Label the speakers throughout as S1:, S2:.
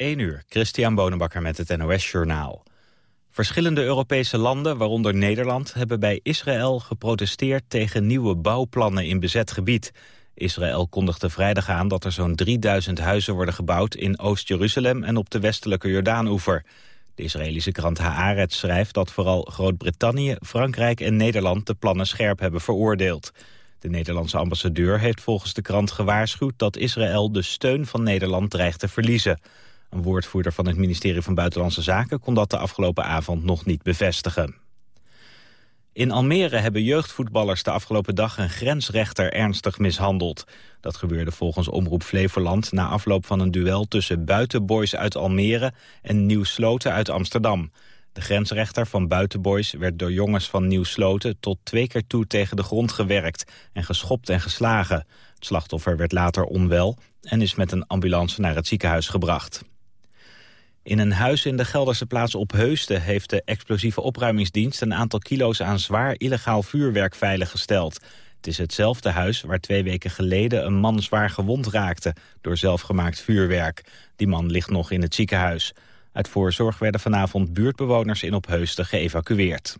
S1: 1 uur, Christian Bonenbakker met het NOS Journaal. Verschillende Europese landen, waaronder Nederland... hebben bij Israël geprotesteerd tegen nieuwe bouwplannen in bezet gebied. Israël kondigde vrijdag aan dat er zo'n 3000 huizen worden gebouwd... in Oost-Jeruzalem en op de westelijke Jordaanoever. De Israëlische krant Haaretz schrijft dat vooral Groot-Brittannië, Frankrijk en Nederland... de plannen scherp hebben veroordeeld. De Nederlandse ambassadeur heeft volgens de krant gewaarschuwd... dat Israël de steun van Nederland dreigt te verliezen. Een woordvoerder van het ministerie van Buitenlandse Zaken... kon dat de afgelopen avond nog niet bevestigen. In Almere hebben jeugdvoetballers de afgelopen dag een grensrechter ernstig mishandeld. Dat gebeurde volgens Omroep Flevoland na afloop van een duel tussen buitenboys uit Almere en Nieuw Sloten uit Amsterdam. De grensrechter van Buitenboys werd door jongens van Nieuw Sloten tot twee keer toe tegen de grond gewerkt en geschopt en geslagen. Het slachtoffer werd later onwel en is met een ambulance naar het ziekenhuis gebracht. In een huis in de Gelderse plaats Opheusden heeft de explosieve opruimingsdienst een aantal kilo's aan zwaar illegaal vuurwerk veiliggesteld. Het is hetzelfde huis waar twee weken geleden een man zwaar gewond raakte door zelfgemaakt vuurwerk. Die man ligt nog in het ziekenhuis. Uit voorzorg werden vanavond buurtbewoners in Opheusden geëvacueerd.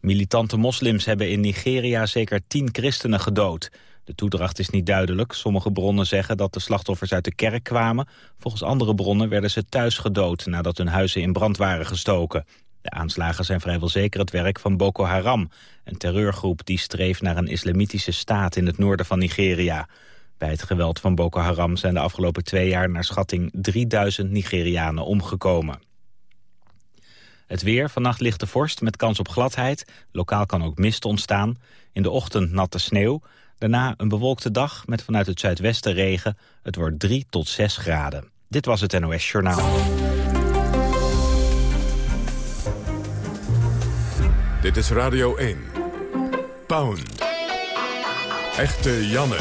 S1: Militante moslims hebben in Nigeria zeker tien christenen gedood. De toedracht is niet duidelijk. Sommige bronnen zeggen dat de slachtoffers uit de kerk kwamen. Volgens andere bronnen werden ze thuis gedood nadat hun huizen in brand waren gestoken. De aanslagen zijn vrijwel zeker het werk van Boko Haram, een terreurgroep die streeft naar een islamitische staat in het noorden van Nigeria. Bij het geweld van Boko Haram zijn de afgelopen twee jaar naar schatting 3000 Nigerianen omgekomen. Het weer, vannacht ligt de vorst met kans op gladheid. Lokaal kan ook mist ontstaan. In de ochtend natte sneeuw. Daarna een bewolkte dag met vanuit het zuidwesten regen. Het wordt 3 tot 6 graden. Dit was het NOS Journaal.
S2: Dit is Radio 1. Pound. Echte Janne.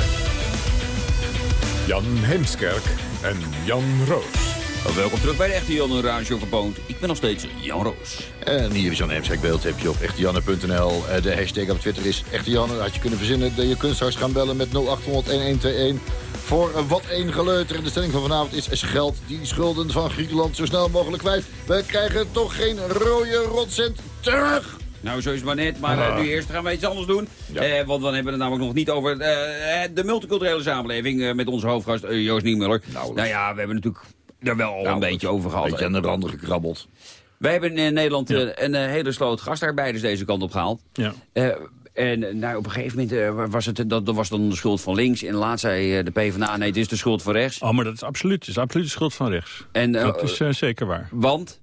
S2: Jan Heemskerk en Jan Roos.
S3: Welkom terug bij de Echte Jan Radio Verpoond. Ik ben nog steeds Jan Roos.
S4: En hier is Jan Heemskerk beeld heb je op echtejanne.nl. Eh, de hashtag op Twitter is Echte Janne. Dat had je kunnen verzinnen. Je kunt straks gaan bellen met 0800-1121 voor wat één geleuter. En de stelling van vanavond is geld die schulden van Griekenland zo snel mogelijk kwijt. We krijgen toch geen rode rotcent terug.
S3: Nou, zo is het maar net. Maar uh, nu eerst gaan we iets anders doen. Eh, want dan hebben we het namelijk nog niet over eh, de multiculturele samenleving... met onze hoofdgast Joost Niemuller. Nou, nou ja, we hebben natuurlijk er wel al een nou, beetje over gehad. Een
S4: beetje aan de randen gekrabbeld.
S3: Wij hebben in Nederland een hele sloot gastarbeiders deze kant op gehaald. Ja. En nou, op een gegeven moment was het, dat, dat was dan de schuld van links. En laat zei de PvdA, nee, het is de schuld van rechts.
S5: Oh, maar dat is absoluut, het is absoluut de schuld van rechts. En, dat is zeker waar.
S3: Want?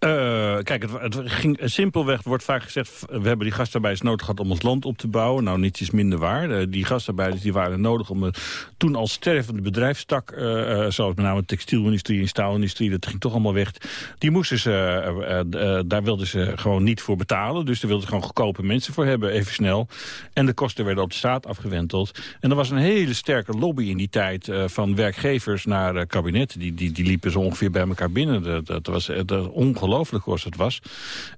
S5: Uh, kijk, het, het, ging simpelweg wordt vaak gezegd... we hebben die gastarbeiders nodig gehad om ons land op te bouwen. Nou, niets is minder waar. Uh, die gastarbeiders die waren nodig om uh, toen als stervende bedrijfstak... zoals met name de textielindustrie en staalindustrie... dat ging toch allemaal weg. Die moesten ze, daar wilden ze gewoon niet voor betalen. Dus daar wilden ze gewoon goedkope mensen voor hebben, even snel. En de kosten werden op de staat afgewenteld. En er was een hele sterke lobby in die tijd... van werkgevers naar kabinet. Die, die, die liepen zo ongeveer bij elkaar binnen. Dat, dat was ongelooflijk ongelooflijk was het was.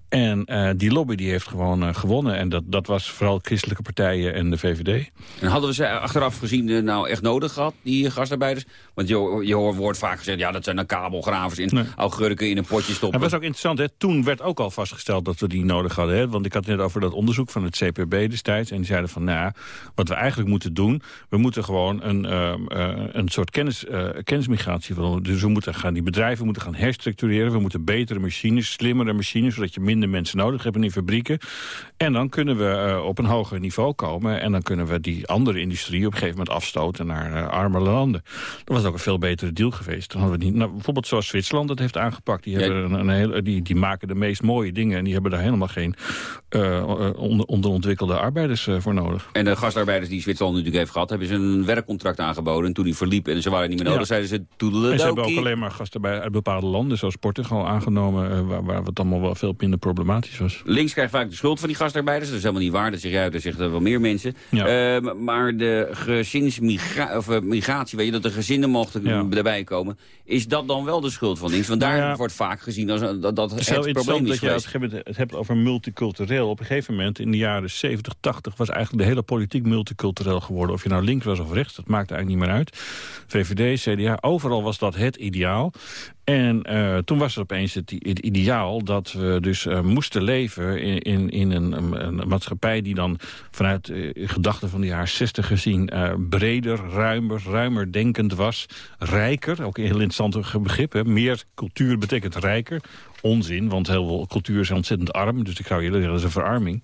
S5: En uh, die lobby die heeft gewoon uh, gewonnen. En dat, dat was vooral christelijke partijen en de VVD.
S3: En hadden we ze achteraf gezien uh, nou echt nodig gehad, die gastarbeiders? Want je, je wordt vaak gezegd, ja, dat zijn dan kabelgravers in nee. augurken in een potje stoppen.
S5: Dat was ook interessant, hè? toen werd ook al vastgesteld dat we die nodig hadden. Hè? Want ik had het net over dat onderzoek van het CPB destijds. En die zeiden van, nou, wat we eigenlijk moeten doen... we moeten gewoon een, een soort kennis, kennismigratie... Dus we moeten gaan, die bedrijven moeten gaan herstructureren. We moeten betere machines, slimmere machines... zodat je minder minder mensen nodig hebben in fabrieken. En dan kunnen we uh, op een hoger niveau komen. En dan kunnen we die andere industrie op een gegeven moment afstoten naar uh, arme landen. Dat was ook een veel betere deal geweest. Dan hadden we niet, nou, bijvoorbeeld zoals Zwitserland dat heeft aangepakt. Die, hebben een, een heel, die, die maken de meest mooie dingen. En die hebben daar helemaal geen uh, onder, onderontwikkelde arbeiders voor nodig.
S3: En de gastarbeiders die Zwitserland natuurlijk heeft gehad... hebben ze een werkcontract aangeboden. En toen die verliep en ze waren niet meer nodig, ja. zeiden ze... En
S5: ze hebben ook alleen maar gasten bij, uit bepaalde landen, zoals Portugal, aangenomen... waar, waar we het allemaal wel veel minder problematisch was.
S3: Links krijgt vaak de schuld van die gastarbeiders. Dat is helemaal niet waar. Dat zeg je uit, dat zeggen wel meer mensen. Ja. Uh, maar de gezinsmigratie, migratie, weet je, dat de gezinnen mochten erbij komen. Is dat dan wel de schuld van links? Want daar nou wordt vaak gezien als dat, dat het, het probleem is
S5: dat je het hebt over multicultureel. Op een gegeven moment in de jaren 70, 80 was eigenlijk de hele politiek multicultureel geworden. Of je nou links was of rechts, dat maakt eigenlijk niet meer uit. VVD, CDA, overal was dat het ideaal. En uh, toen was er opeens het, ideaal dat we dus uh, moesten leven in, in, in een, een, maatschappij die dan vanuit uh, gedachten van de jaren 60 gezien breder, ruimer, ruimer denkend was. Rijker, ook een heel interessant begrip. Hè. Meer cultuur betekent rijker. Onzin, want heel veel cultuur is ontzettend arm. Dus ik zou je zeggen, dat is een verarming.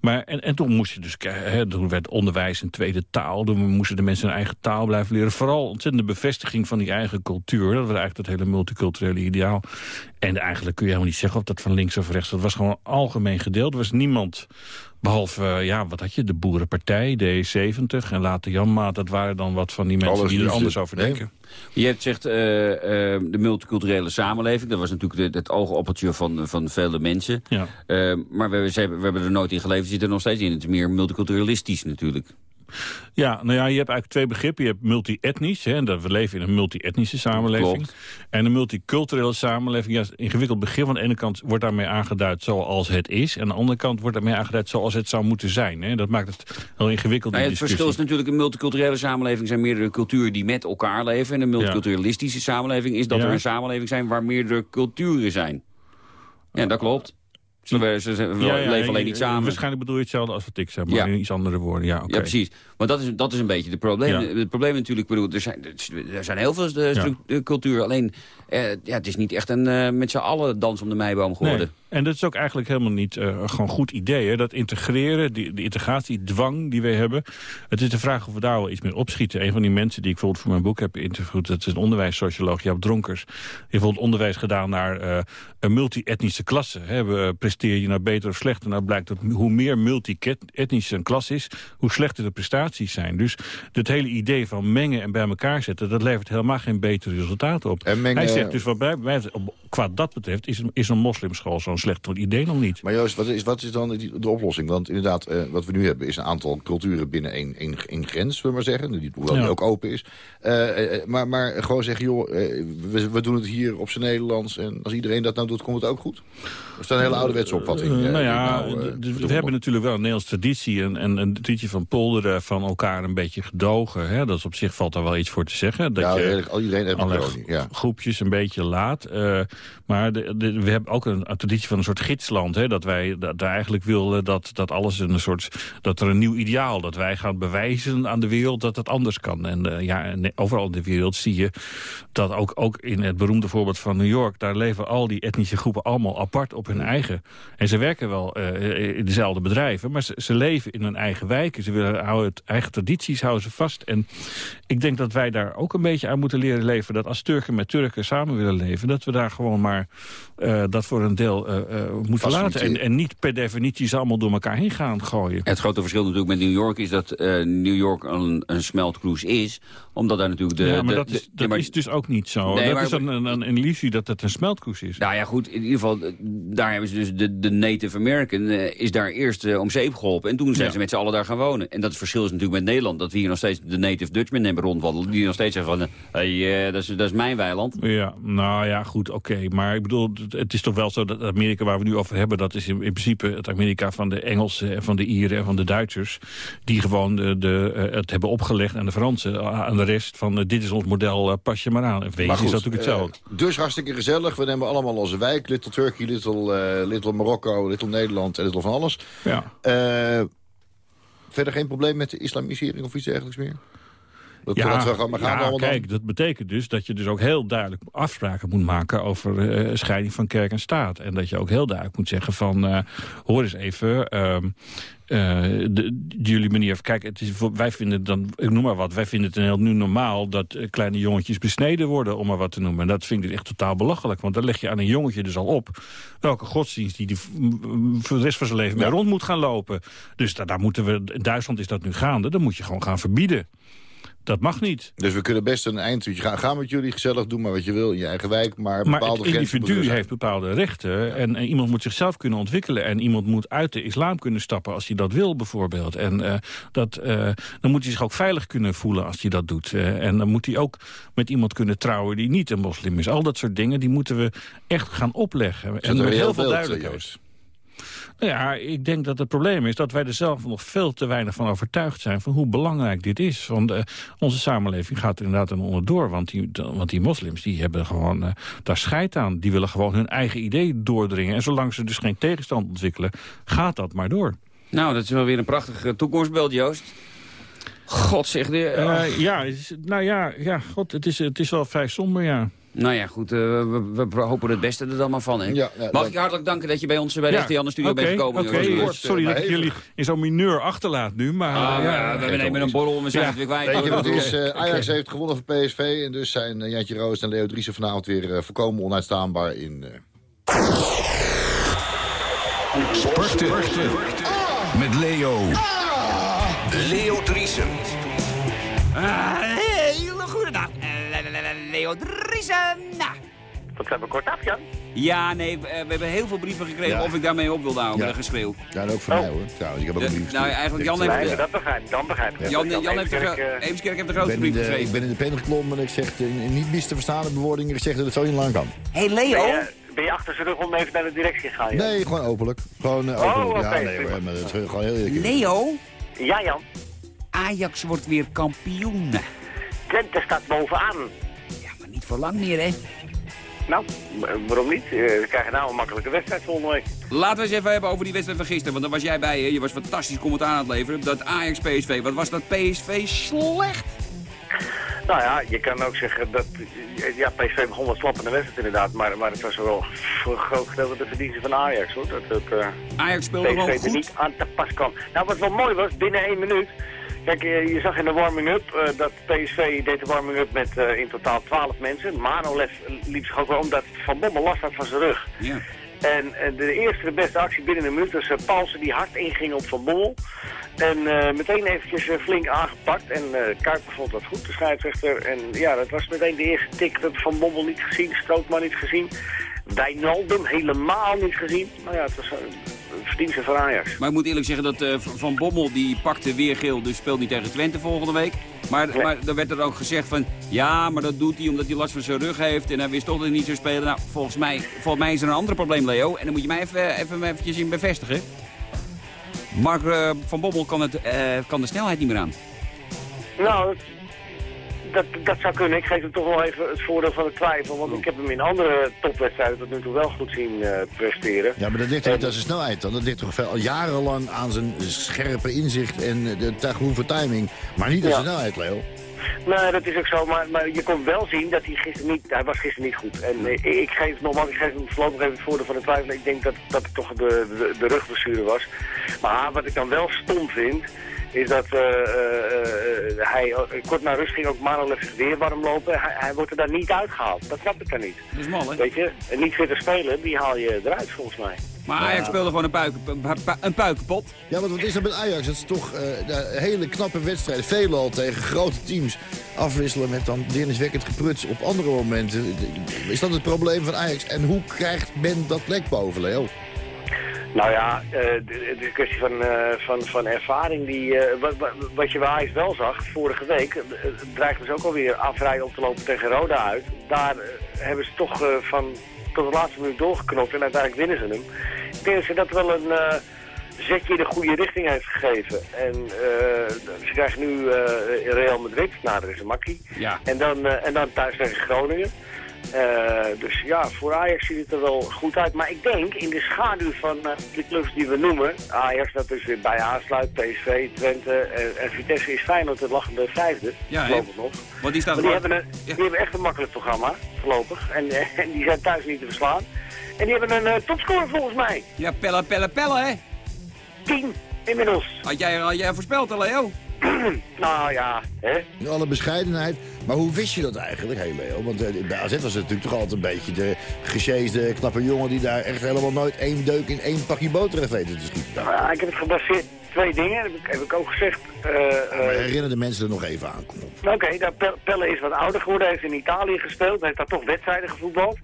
S5: Maar, en, en toen moest je dus, hè, toen werd onderwijs een tweede taal. Toen moesten de mensen hun eigen taal blijven leren. Vooral ontzettende bevestiging van die eigen cultuur. Dat was eigenlijk het hele multiculturele ideaal. En eigenlijk kun je helemaal niet zeggen of dat van links of rechts. Dat was gewoon algemeen gedeeld. Er was niemand Behalve, eh, ja, wat had je? De Boerenpartij, D70 en later Janmaat. Dat waren dan wat van die mensen die er anders over denken.
S3: Je hebt zegt uh, de multiculturele samenleving. Dat was natuurlijk het oogoppeltje van, van vele mensen. Ja. maar we, we, hebben er nooit in geleefd. Zit er nog steeds in. Het is meer multiculturalistisch natuurlijk.
S5: Ja, nou ja, je hebt eigenlijk twee begrippen. Je hebt multi-etnisch, dat we leven in een multi-etnische samenleving. En een multiculturele samenleving, ja, ingewikkeld begrip. Aan de ene kant wordt daarmee aangeduid zoals het is. En aan de andere kant wordt daarmee aangeduid zoals het zou moeten zijn. Hè. Dat maakt het heel ingewikkeld.
S3: Nou het verschil is natuurlijk, een multiculturele samenleving zijn meerdere culturen die met elkaar leven. En een multiculturalistische samenleving is dat er een samenleving zijn waar meerdere culturen zijn. Ja, dat klopt. Ze, ze, ze leven alleen niet samen.
S5: Waarschijnlijk bedoel je hetzelfde als wat ik zeg, maar in iets andere woorden. Ja,
S3: ja precies. Want dat is, dat is een beetje het probleem. Het probleem natuurlijk, bedoel, er, zijn, er zijn heel veel de, cultuur. Alleen, eh, ja, het is niet echt een uh, met z'n allen dans om de meiboom geworden.
S5: En dat is ook eigenlijk helemaal niet uh, gewoon goed idee. Hè? Dat integreren, die, de integratiedwang die we hebben. Het is de vraag of we daar wel iets mee opschieten. Een van die mensen die ik bijvoorbeeld voor mijn boek heb interviewd... dat is een onderwijssocioloog, Jaap Dronkers. Die heeft bijvoorbeeld onderwijs gedaan naar uh, een multi-etnische klasse. Hè? Presteer je nou beter of slechter? Nou blijkt dat hoe meer multi-etnisch een klas is... hoe slechter de zijn. Dus het hele idee van mengen en bij elkaar zetten... dat levert helemaal geen betere resultaten op. Hij zegt dus wat bij, qua dat betreft... is, is een moslimschool zo'n slecht idee nog niet.
S4: Maar Joost, wat is, wat is dan de oplossing? Want inderdaad, uh, wat we nu hebben is een aantal culturen binnen één, één, één grens, zullen we maar zeggen. Die, hoewel die ook open is. Uh, uh, maar, maar gewoon zeggen, joh, we, we, doen het hier op zijn Nederlands. En als iedereen dat nou doet, komt het ook goed? Of is dat een hele ouderwetse opvatting?
S5: nou ja, nou, we hebben natuurlijk wel een Nederlandse traditie. En, en een traditie van polderen van elkaar een beetje gedogen. Hè? Dat is op zich valt daar wel iets voor te zeggen. Dat
S4: ja,
S5: je
S4: al iedereen heeft
S5: een ja. groepjes een beetje laat. maar de, we hebben ook een, een traditie van een soort gidsland. Hè, dat wij dat, eigenlijk willen dat, dat alles een soort... dat er een nieuw ideaal, dat wij gaan bewijzen aan de wereld dat het anders kan. En ja, overal in de wereld zie je dat ook, ook in het beroemde voorbeeld van New York... daar leven al die etnische groepen allemaal apart op hun eigen. En ze werken wel uh, in dezelfde bedrijven, maar ze, ze, leven in hun eigen wijken. Ze willen houden het eigen tradities, houden ze vast. En ik denk dat wij daar ook een beetje aan moeten leren leven... dat als Turken met Turken samen willen leven... dat we daar gewoon maar uh, dat voor een deel moeten laten. En, en, niet per definitie ze allemaal door elkaar heen gaan gooien.
S3: Het grote verschil natuurlijk met New York is dat New York een, een smeltkroes is. Omdat daar natuurlijk de...
S5: Ja, maar dat, is, dat is dus ook niet zo. Nee, dat maar, is een, een, een, illusie dat het een smeltkroes is.
S3: Nou ja, goed. In ieder geval, daar hebben ze dus de, de Native American is daar eerst om zeep geholpen. En toen zijn ze met z'n allen daar gaan wonen. En dat verschil is natuurlijk met Nederland. Dat we hier nog steeds de Native Dutchmen hebben rondwandelen. Die nog steeds zeggen van, hey, dat, is, dat is mijn weiland.
S5: Ja, nou ja, goed, oké. Maar ik bedoel, het is toch wel zo dat Amerika waar we nu over hebben... dat is in, in principe het Amerika van de Engelsen en van de Ieren en van de Duitsers... die gewoon de, de, eh, het hebben opgelegd aan de Fransen, eh, aan de rest... van uh, dit is ons model, pas je maar aan. En wezen is dat natuurlijk hetzelfde.
S4: dus hartstikke gezellig. We nemen allemaal onze wijk. Little Turkey, Little, little Marokko, Little Nederland en Little van alles. Ja. verder geen probleem met de islamisering of iets dergelijks meer?
S5: Dat, ja, gaan, ja kijk, dat betekent dus dat je dus ook heel duidelijk afspraken moet maken over uh, scheiding van kerk en staat. En dat je ook heel duidelijk moet zeggen van, uh, hoor eens even, uh, de, jullie manier... Kijk, het is, wij vinden dan, ik noem maar wat, wij vinden het heel nu normaal dat kleine jongetjes besneden worden, om maar wat te noemen. En dat vind ik echt totaal belachelijk, want dan leg je aan een jongetje dus al op welke godsdienst die, die voor de rest van zijn leven mee rond moet gaan lopen. Dus daar, daar moeten we, in Duitsland is dat nu gaande, dan moet je gewoon gaan verbieden. Dat mag niet.
S6: Dus we kunnen best een eindtoetje gaan. Gaan met jullie gezellig, doen maar wat je wil in je eigen wijk. Maar,
S5: Maar
S6: bepaalde
S5: het individu heeft bepaalde rechten. En, en iemand moet zichzelf kunnen ontwikkelen. En iemand moet uit de islam kunnen stappen als hij dat wil, bijvoorbeeld. En eh, dat, eh, dan moet hij zich ook veilig kunnen voelen als hij dat doet. Eh, en dan moet hij ook met iemand kunnen trouwen die niet een moslim is. Al dat soort dingen, die moeten we echt gaan opleggen. En met
S6: reëel
S5: heel veel duidelijkheid. Nou ja, ik denk dat het probleem is dat wij er zelf nog veel te weinig van overtuigd zijn... van hoe belangrijk dit is. Want eh, onze samenleving gaat er inderdaad aan onderdoor. Want die, de- want die moslims die hebben gewoon eh, daar scheid aan. Die willen gewoon hun eigen idee doordringen. En zolang ze dus geen tegenstand ontwikkelen, gaat dat maar door.
S3: Nou, dat is wel weer een prachtig toekomstbeeld, Joost. God zeg de...
S5: Eh, ja, nou ja, ja god, het, is, het is wel vrij somber, ja.
S3: Nou ja, goed, eh, we, we hopen het beste er dan maar van. Hè?
S6: Ja, ja,
S3: Mag ik je hartelijk danken dat je bij ons bij de
S5: ja.
S3: De Studio
S5: Oké,
S3: bent gekomen.
S5: oké, sorry dat ik jullie in zo'n mineur achterlaat nu, maar...
S3: Ah,
S5: eh,
S3: ja, we nemen een borrel en we zijn
S5: Ja.
S3: het weer kwijt.
S6: Weet je wat het
S3: Oké.
S6: is? Eh, Ajax heeft gewonnen van PSV. En dus zijn eh, Jantje Roos en Leo Driessen vanavond weer eh, volkomen onuitstaanbaar in... eh,
S7: Sporten. Met Leo. Leo
S3: goede dag. Leo Driesen.
S8: Wat zijn we kort af, Jan?
S3: Ja, nee, we, eh, hebben heel veel brieven gekregen
S6: Ja.
S3: of ik daarmee op wilde houden
S6: Ja.
S3: met een geschreeuw.
S6: Ja, en ook van
S8: Oh.
S6: mij hoor. Trouwens, ik heb ook een
S3: Ja,
S6: brief
S3: nou, eigenlijk Jan heeft-
S8: Nee,
S6: eh,
S8: dat begrijp ik. Dan begrijp ik.
S3: Jan,
S8: Dat
S3: Jan heeft er,
S8: Eemskerk, eh,
S3: Eemskerk heeft
S6: Ik
S3: grote
S6: ben, in
S3: brief
S6: de, ik
S3: geschreven.
S6: ben in de pen geklommen en ik zeg in, in niet mis te verstaande bewoordingen gezegd dat het zo niet lang kan.
S3: hey
S8: Ben
S3: Leo.
S8: je, ben je achter zijn rug om even naar de directie gegaan, Jan?
S6: Nee, gewoon openlijk. Gewoon eh,
S8: Oh,
S6: openlijk. ja,
S8: oké,
S6: nee, hoor, maar dat is gewoon heel eerlijk.
S3: Leo,
S8: Ja, Jan.
S3: Ajax wordt weer kampioen.
S8: Twente staat bovenaan.
S3: Voor lang meer, hè?
S8: Nou, waarom niet? Eh, We krijgen nou een makkelijke wedstrijd volgende week.
S3: Laten we eens even hebben over die wedstrijd van gisteren. Want daar was jij bij, hè? Je was fantastisch commentaar aan het leveren. Dat Ajax-PSV. Wat was dat PSV slecht?
S8: Nou ja, je kan ook zeggen dat... Ja, PSV begon wat slap in de wedstrijd inderdaad. Maar, maar het was wel voor een groot gedeelte de verdienste van Ajax, hoor. Dat het eh,
S3: Ajax speelde gewoon
S8: PSV er
S3: goed.
S8: niet aan te pas kwam. Nou, wat wel mooi was, binnen één minuut... Kijk, eh, je zag in de warming-up eh, dat PSV deed de warming-up met eh, in totaal 12 mensen. Manolev liep zich ook wel omdat Van Bommel last had van zijn rug.
S3: Ja.
S8: En de eerste, de beste actie binnen een minuut was Paulsen die hard inging op Van Bommel. En meteen eventjes flink aangepakt. En Kuiper vond dat goed, de scheidsrechter. En ja, dat was meteen de eerste tik. Dat Van Bommel niet gezien, Strootman niet gezien. Wijnaldum helemaal niet gezien. Maar ja, het was verdienste van Ajax.
S3: Maar ik moet eerlijk zeggen dat eh, Van Bommel die pakte weer geel, dus speelt niet tegen Twente volgende week. Maar,
S8: Nee.
S3: maar er werd er ook gezegd van, ja, maar dat doet hij omdat hij last van zijn rug heeft en hij wist toch dat hij niet zou spelen. Nou, volgens mij, volgens mij is er een ander probleem, Leo. En dan moet je mij even, even eventjes in bevestigen. Mark eh, Van Bommel kan, het, eh, kan de snelheid niet meer aan.
S8: Nou, dat, dat zou kunnen. Ik geef hem toch wel even het voordeel van de twijfel. Want ik heb hem in andere topwedstrijden tot nu toe wel goed zien eh, presteren.
S6: Ja, maar dat ligt niet aan zijn snelheid dan? Dat ligt toch al jarenlang aan zijn scherpe inzicht en de goede timing. Maar niet aan
S8: Ja.
S6: zijn snelheid, Leo.
S8: Nee, dat is ook zo. Maar, maar je kon wel zien dat hij gisteren niet... Hij was gisteren niet goed. En eh, ik geef nogmaals, ik geef hem voorlopig even het voordeel van de twijfel. Ik denk dat, dat het toch de, de, de rugblessure was. Maar wat ik dan wel stom vind... Is dat eh, eh, eh, hij kort na rust ging ook zich weer warm lopen. Hij, hij wordt er daar niet uitgehaald. Dat snap ik dan niet.
S3: Dat is mal, hè?
S8: Weet je, en niet fitter spelen, die haal je eruit volgens mij.
S3: Maar Ajax speelde gewoon een, puiken, een pu- een puikenpot.
S6: Ja, want wat is dat met Ajax? Dat is toch eh, de hele knappe wedstrijden. Veelal tegen grote teams. Afwisselen met dan deerniswekkend gepruts op andere momenten. Is dat het probleem van Ajax? En hoe krijgt men dat lek boven, Leo?
S8: Nou ja, eh, het is een kwestie van, eh, van, van ervaring. Die, eh, wat, wat, wat je bij Ajax wel zag, vorige week, eh, dreigden ze ook alweer afrijden op te lopen tegen Roda uit. Daar eh, hebben ze toch eh, van tot de laatste minuut doorgeknopt en uiteindelijk winnen ze hem. Ik denk dat ze dat wel een eh, zetje in de goede richting heeft gegeven. En eh, ze krijgen nu eh, Real Madrid, nou dat is een makkie.
S3: Ja.
S8: En dan, eh, en dan thuis tegen Groningen. Eh, dus ja, voor Ajax ziet het er wel goed uit. Maar ik denk in de schaduw van eh, de clubs die we noemen... Ajax dat dus weer bij aansluit, PSV, Twente en, en Vitesse is Feyenoord de lachende vijfde.
S3: Ja,
S8: ik nog.
S3: Want die
S8: Maar die hebben, een,
S3: Ja.
S8: die hebben echt een makkelijk programma, voorlopig. En, eh, en die zijn thuis niet te verslaan. En die hebben een eh, topscore volgens mij.
S3: Ja, pellen, pellen, pellen, hè?
S8: 10 inmiddels.
S3: Had jij, had jij voorspeld, hè, Leo?
S8: nou ja, hè?
S6: In alle bescheidenheid. Maar hoe wist je dat eigenlijk, Leo? Want eh, bij AZ was het natuurlijk toch altijd een beetje de gesjeesde, knappe jongen... die daar echt helemaal nooit één deuk in één pakje boter heeft weten te schieten.
S8: Nou ja, ik heb het gebaseerd twee dingen, heb ik, heb ik ook gezegd. Uh,
S4: uh, herinner de mensen er nog even aan, kom op.
S8: Oké, okay, Pelle is wat ouder geworden, heeft in Italië gespeeld, heeft daar toch wedstrijden gevoetbald.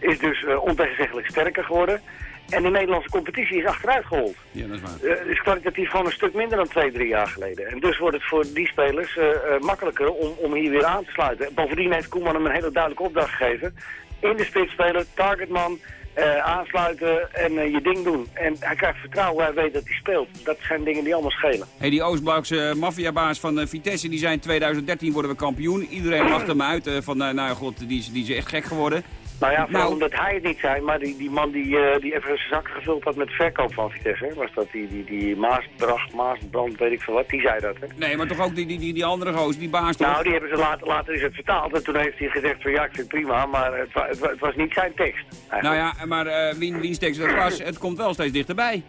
S8: Is dus uh, ontegenzeggelijk sterker geworden. En de Nederlandse competitie is achteruit gehold.
S3: Ja, dat is waar.
S8: Het is kwalitatief gewoon een stuk minder dan twee, drie jaar geleden. En dus wordt het voor die spelers makkelijker om, om hier weer aan te sluiten. Bovendien heeft Koeman hem een hele duidelijke opdracht gegeven. In de spits spelen, targetman, uh, aansluiten en uh, je ding doen. En hij krijgt vertrouwen, hij weet dat hij speelt. Dat zijn dingen die allemaal schelen.
S3: Hey, die Oostblokse maffiabaas van uh, Vitesse, die zijn 2013 worden we kampioen. Iedereen lacht hem uit van, nou god, die, die is echt gek geworden.
S8: Nou ja, vooral nou, omdat hij het niet zei, maar die, die man die, uh, die even zijn zakken gevuld had met verkoop van Vitesse, hè? was dat die, die, die Maasbracht, Maasbrand, weet ik veel wat, die zei dat. Hè?
S3: Nee, maar toch ook die, die, die, die andere goos, die baas toch?
S8: Nou, die hebben ze later, later is het vertaald en toen heeft hij gezegd van ja, ik vind het prima, maar het, het, het was niet zijn tekst. Eigenlijk.
S3: Nou ja, maar uh, wie, wiens tekst dat was, het komt wel steeds dichterbij.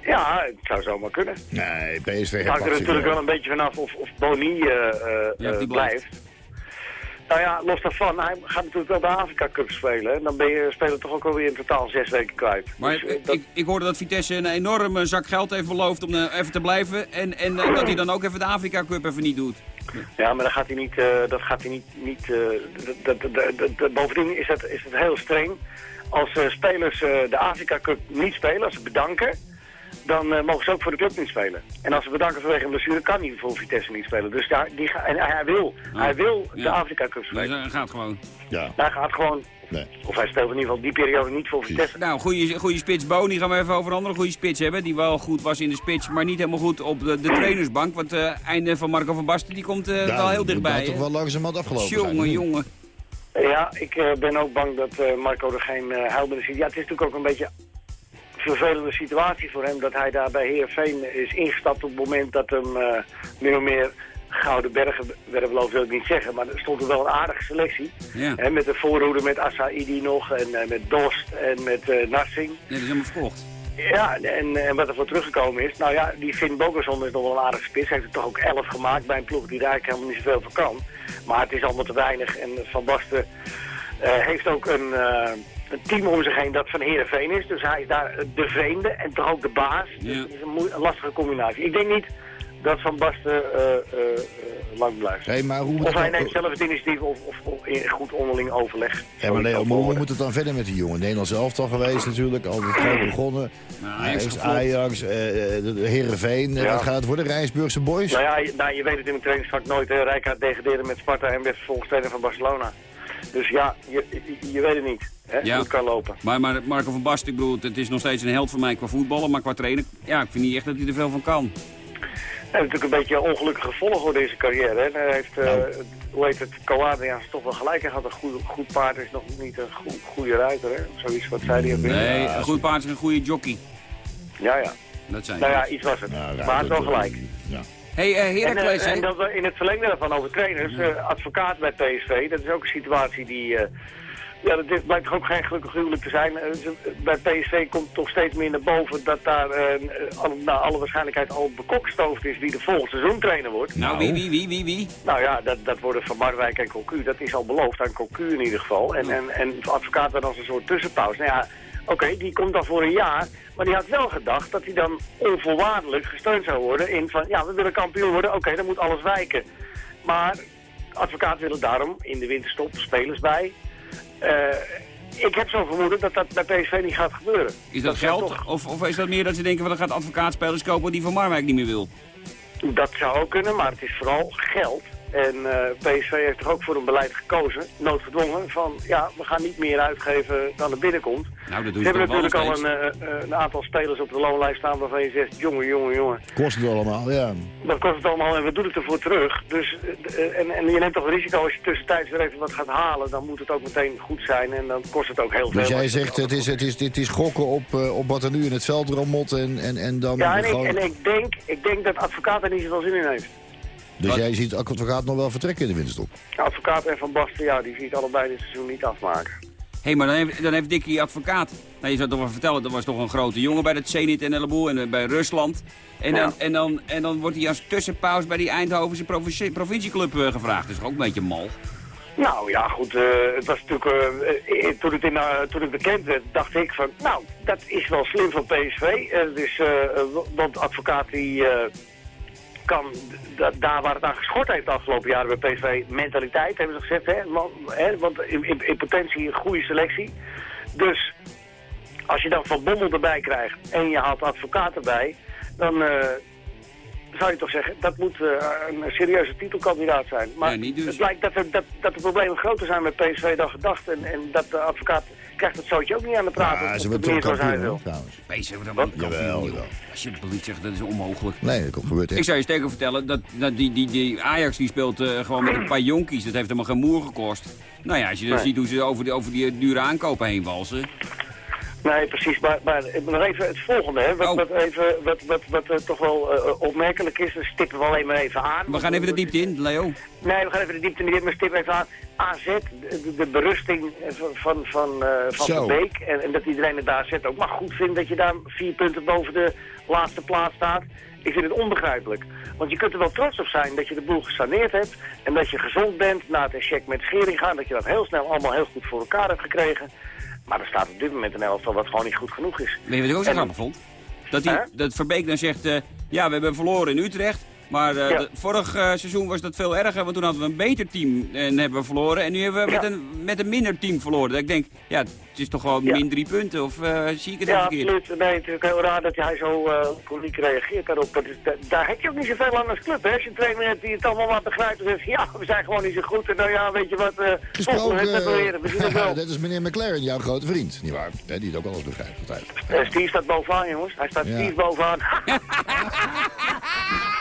S8: Ja, het zou zomaar kunnen.
S4: Nee, PSV heeft
S8: Hangt er natuurlijk wel een beetje vanaf of, of Boni uh, ja, blijft. Nou ja, los daarvan, hij gaat natuurlijk wel de Afrika Cup spelen. En dan ben je speler toch ook alweer in totaal zes weken kwijt.
S3: Maar dus, dat... ik, ik hoorde dat Vitesse een enorme zak geld heeft beloofd om uh, even te blijven. En, en uh, dat hij dan ook even de Afrika Cup even niet doet.
S8: Ja, maar dan gaat hij niet... Uh, dat gaat hij niet, niet dat, dat, dat, bovendien is het, is het heel streng. Als spelers de Afrika Cup niet spelen, als ze bedanken dan uh, mogen ze ook voor de club niet spelen. En als ze bedanken vanwege een blessure, kan hij voor Vitesse niet spelen. Dus daar, die en hij wil, oh, hij wil de Afrika Cup spelen. Dus
S3: hij gaat gewoon?
S4: Ja.
S8: Hij gaat gewoon. Nee. Of hij speelt in ieder geval die periode niet voor Vitesse.
S3: Nou, goede, goede spits Boni gaan we even over een andere goede spits hebben. Die wel goed was in de spits, maar niet helemaal goed op de, de trainersbank. Want het uh, einde van Marco van Basten die komt uh, wel heel dichtbij. Dat
S4: toch wel langzamerhand afgelopen
S3: Jongen,
S4: zijn,
S3: jongen.
S8: Ja, ik ben ook bang dat Marco er geen uh, ziet. Ja, het is natuurlijk ook een beetje vervelende situatie voor hem dat hij daar bij Heerenveen is ingestapt op het moment dat hem uh, min of meer Gouden Bergen werden beloofd, wil ik niet zeggen. Maar er stond er wel een aardige selectie.
S3: Ja.
S8: Met de voorhoede met Asaidi nog en uh, met Dost en met uh, Narsing.
S3: Nee, dat is helemaal verkocht.
S8: Ja, en, en wat er voor teruggekomen is, nou ja, die Finn Bogerson is nog wel een aardige spits. Hij heeft er toch ook elf gemaakt bij een ploeg die daar eigenlijk helemaal niet zoveel voor kan. Maar het is allemaal te weinig en Van Basten heeft ook een een team om zich heen dat van Heerenveen is. Dus hij is daar de vreemde en toch ook de baas. Dus het is een, lastige combinatie. Ik denk niet dat Van Basten uh, uh, lang blijft.
S4: Hey, maar hoe
S8: of hij neemt zelf het initiatief of, of, of in goed onderling overleg.
S4: Ja, maar Leo, hoe moet het dan verder met die jongen? Nederlands elftal geweest natuurlijk, altijd goed begonnen. Nou, Ajax, Ajax uh, Heerenveen, ja. wat gaat het worden? Rijnsburgse boys?
S8: Nou ja, nou, je weet het in de trainingsvak nooit. Rijkaard degradeerde met Sparta en werd vervolgens trainer van Barcelona. Dus ja, je, je weet het niet. Hè, ja. hoe het kan lopen.
S3: Maar, maar Marco van Basten, ik bedoel, het is nog steeds een held voor mij qua voetballen. Maar qua trainen, ja, ik vind niet echt dat hij er veel van kan.
S8: Hij heeft natuurlijk een beetje een ongelukkige gevolg voor deze carrière. Hè. Hij heeft, uh, nou. hoe heet het, Coadriaans toch wel gelijk. Hij had een goed, goed paard, is nog niet een goed, goede ruiter. Hè. Zoiets wat zei hij.
S3: Nee, een goed paard is een goede jockey.
S8: Ja, ja.
S3: Dat zijn
S8: nou ja, iets was het. Ja, maar het wel gelijk.
S3: Ja. Hey, uh, Heracles,
S8: en, uh, en dat in het verlengde daarvan over trainers, uh, advocaat bij PSV, dat is ook een situatie die ja, dat blijkt toch ook geen gelukkig huwelijk te zijn. Eh, bij PSV komt toch steeds meer naar boven dat daar uh, naar alle waarschijnlijkheid al bekokstoofd is wie de volgende seizoen trainer wordt.
S3: Nou, wie, wie, wie, wie, wie?
S8: Nou ja, dat, dat worden Van Marwijk en Cocu. Dat is al beloofd aan Cocu in ieder geval. En, en, en advocaat dan als een soort tussenpauze. Nou ja, oké, die komt dan voor een jaar. Maar die had wel gedacht dat hij dan onvoorwaardelijk gesteund zou worden in van... Ja, we willen kampioen worden, oké, dan moet alles wijken. Maar advocaat willen daarom in de winterstop spelers bij... Uh, ik heb zo vermoeden dat dat bij PSV niet gaat gebeuren.
S3: Is dat, geld? Of, of is dat meer dat ze denken, van, dan gaat advocaatspelers kopen die Van Marwijk niet meer wil?
S8: Dat zou ook kunnen, maar het is vooral geld. En uh, PSV heeft toch ook voor een beleid gekozen, noodgedwongen, van ja, we gaan niet meer uitgeven dan er binnenkomt.
S3: Nou, dat doen
S8: ze hebben natuurlijk al een, uh, een, aantal spelers op de loonlijst staan waarvan je zegt, jongen, jongen, jongen.
S4: Kost het allemaal, ja.
S8: Dat kost het allemaal en we doen het ervoor terug. Dus, uh, en, en je neemt toch een risico als je tussentijds weer even wat gaat halen, dan moet het ook meteen goed zijn en dan kost het ook heel
S4: dus
S8: veel.
S4: Dus jij zegt, het is, het, is, het is gokken op, op wat er nu in het veld rommelt en, en, en dan...
S8: Ja, en,
S4: gewoon...
S8: ik, en ik, denk, ik denk dat advocaat er niet zoveel zin in heeft.
S4: Dus Wat? jij ziet advocaat nog wel vertrekken in de winterstop?
S8: advocaat en Van Basten, ja, die ziet allebei dit seizoen niet afmaken.
S3: Hé, hey, maar dan heeft, dan heeft Dikkie advocaat. Nou, je zou toch wel vertellen, dat was toch een grote jongen bij het Zenit en Heleboel en bij Rusland. En dan, en, dan, en dan wordt hij als tussenpauze bij die Eindhovense provincie, provincieclub uh, gevraagd. Dat is toch ook een beetje mal?
S8: Nou ja, goed. eh, het was natuurlijk, eh, eh, toen, het in, eh, toen het bekend werd, dacht ik van, nou, dat is wel slim van PSV. Eh, dus, eh, eh, want de advocaat die eh, kan, da- daar waar het aan geschort heeft de afgelopen jaren bij PSV, mentaliteit, hebben ze gezegd, hè, want, hè, want in, in, in potentie een goede selectie. Dus als je dan Van Bommel erbij krijgt en je haalt advocaat erbij, dan eh, zou je toch zeggen, dat moet eh, een serieuze titelkandidaat zijn. Maar
S3: Ja, dus.
S8: het blijkt dat, er, dat, dat de problemen groter zijn met PSV dan gedacht. En, en dat de advocaat krijgt het zootje ook niet aan de praten.
S4: Ja, ze
S8: manier
S4: toch kampioen,
S8: wil.
S4: trouwens.
S3: PSV wordt helemaal niet
S4: Jawel,
S3: kampioen, joh.
S4: jawel.
S3: Alsjeblieft zeg, dat is onmogelijk.
S4: Nee, dat gebeurt
S3: Ik
S4: echt.
S3: zou je sterker vertellen, dat, dat die, die, die Ajax die speelt eh, gewoon met een paar jonkies. Dat heeft helemaal geen moer gekost. Nou ja, als je dan
S8: Nee.
S3: ziet hoe ze over die, over die dure aankopen heen walsen.
S8: Nee, precies. Maar, maar nog even het volgende, hè. Wat,
S3: Oh.
S8: wat, even, wat, wat, wat eh, toch wel eh, opmerkelijk is, dat stippen we alleen maar even aan.
S3: We gaan even de diepte in, Leo.
S8: Nee, we gaan even de diepte niet in, maar stip even aan. AZ, de, de berusting van, van, van, eh, van
S4: Zo.
S8: Van Beek. En, en dat iedereen het daar zet ook maar goed vindt dat je daar vier punten boven de laatste plaats staat. Ik vind het onbegrijpelijk. Want je kunt er wel trots op zijn dat je de boel gesaneerd hebt. En dat je gezond bent na het check met schering gaan. Dat je dat heel snel allemaal heel goed voor elkaar hebt gekregen. Maar er staat op dit moment een elftal wat gewoon niet goed genoeg is.
S3: Weet je wat ik ook zo grappig vond? Dat, die, dat Verbeek dan zegt, eh, ja, we hebben verloren in Utrecht. Maar eh,
S8: Ja.
S3: de- vorig eh, seizoen was dat veel erger, want toen hadden we een beter team en hebben we verloren. En nu hebben we met,
S8: Ja.
S3: een, met een minder team verloren. Dat ik denk, ja, het is toch gewoon
S8: Ja.
S3: min drie punten, of eh, zie ik het
S8: Ja,
S3: even verkeerd?
S8: absoluut. Nee, het is ook heel raar dat hij zo eh politiek reageert daarop. Dat is, da- daar heb je ook niet zoveel aan als club, hè? Als je een trainer hebt die het allemaal maar begrijpt en zegt, ja, we zijn gewoon niet zo goed. En nou ja, weet je wat, eh
S4: Gesproken,
S8: repareren, we zien het wel.
S4: dat is meneer McLaren, jouw grote vriend. Niet waar? Hè, die het ook alles begrijpt altijd.
S8: Steve staat bovenaan, jongens. Hij staat
S4: Ja.
S8: Steve bovenaan.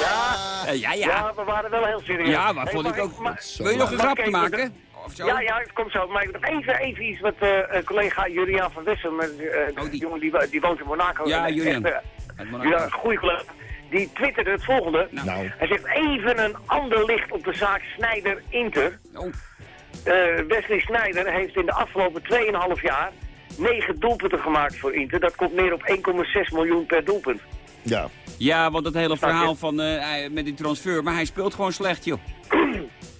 S8: ja,
S3: Eh, ja, ja.
S8: ja, we waren wel heel serieus.
S3: Ja, maar
S8: Hey,
S3: vond ik ook...
S8: maar-
S3: Wil je nog een grapje maken?
S8: Ja, ja, het komt zo. Maar nog even, even iets wat eh, eh, collega Julian van Wessem, eh,
S3: Oh, die-
S8: die jongen die, die woont in Monaco.
S3: Ja. Julian,
S8: een goede collega. Die twitterde het volgende.
S4: Nou.
S8: Hij zegt even een ander licht op de zaak Snijder-Inter.
S3: Oh,
S8: Eh, Wesley Snijder heeft in de afgelopen 2,5 jaar 9 doelpunten gemaakt voor Inter. Dat komt neer op 1,6 miljoen per doelpunt.
S4: Ja.
S3: Ja, want dat hele verhaal van, eh, met die transfer, maar hij speelt gewoon slecht, joh.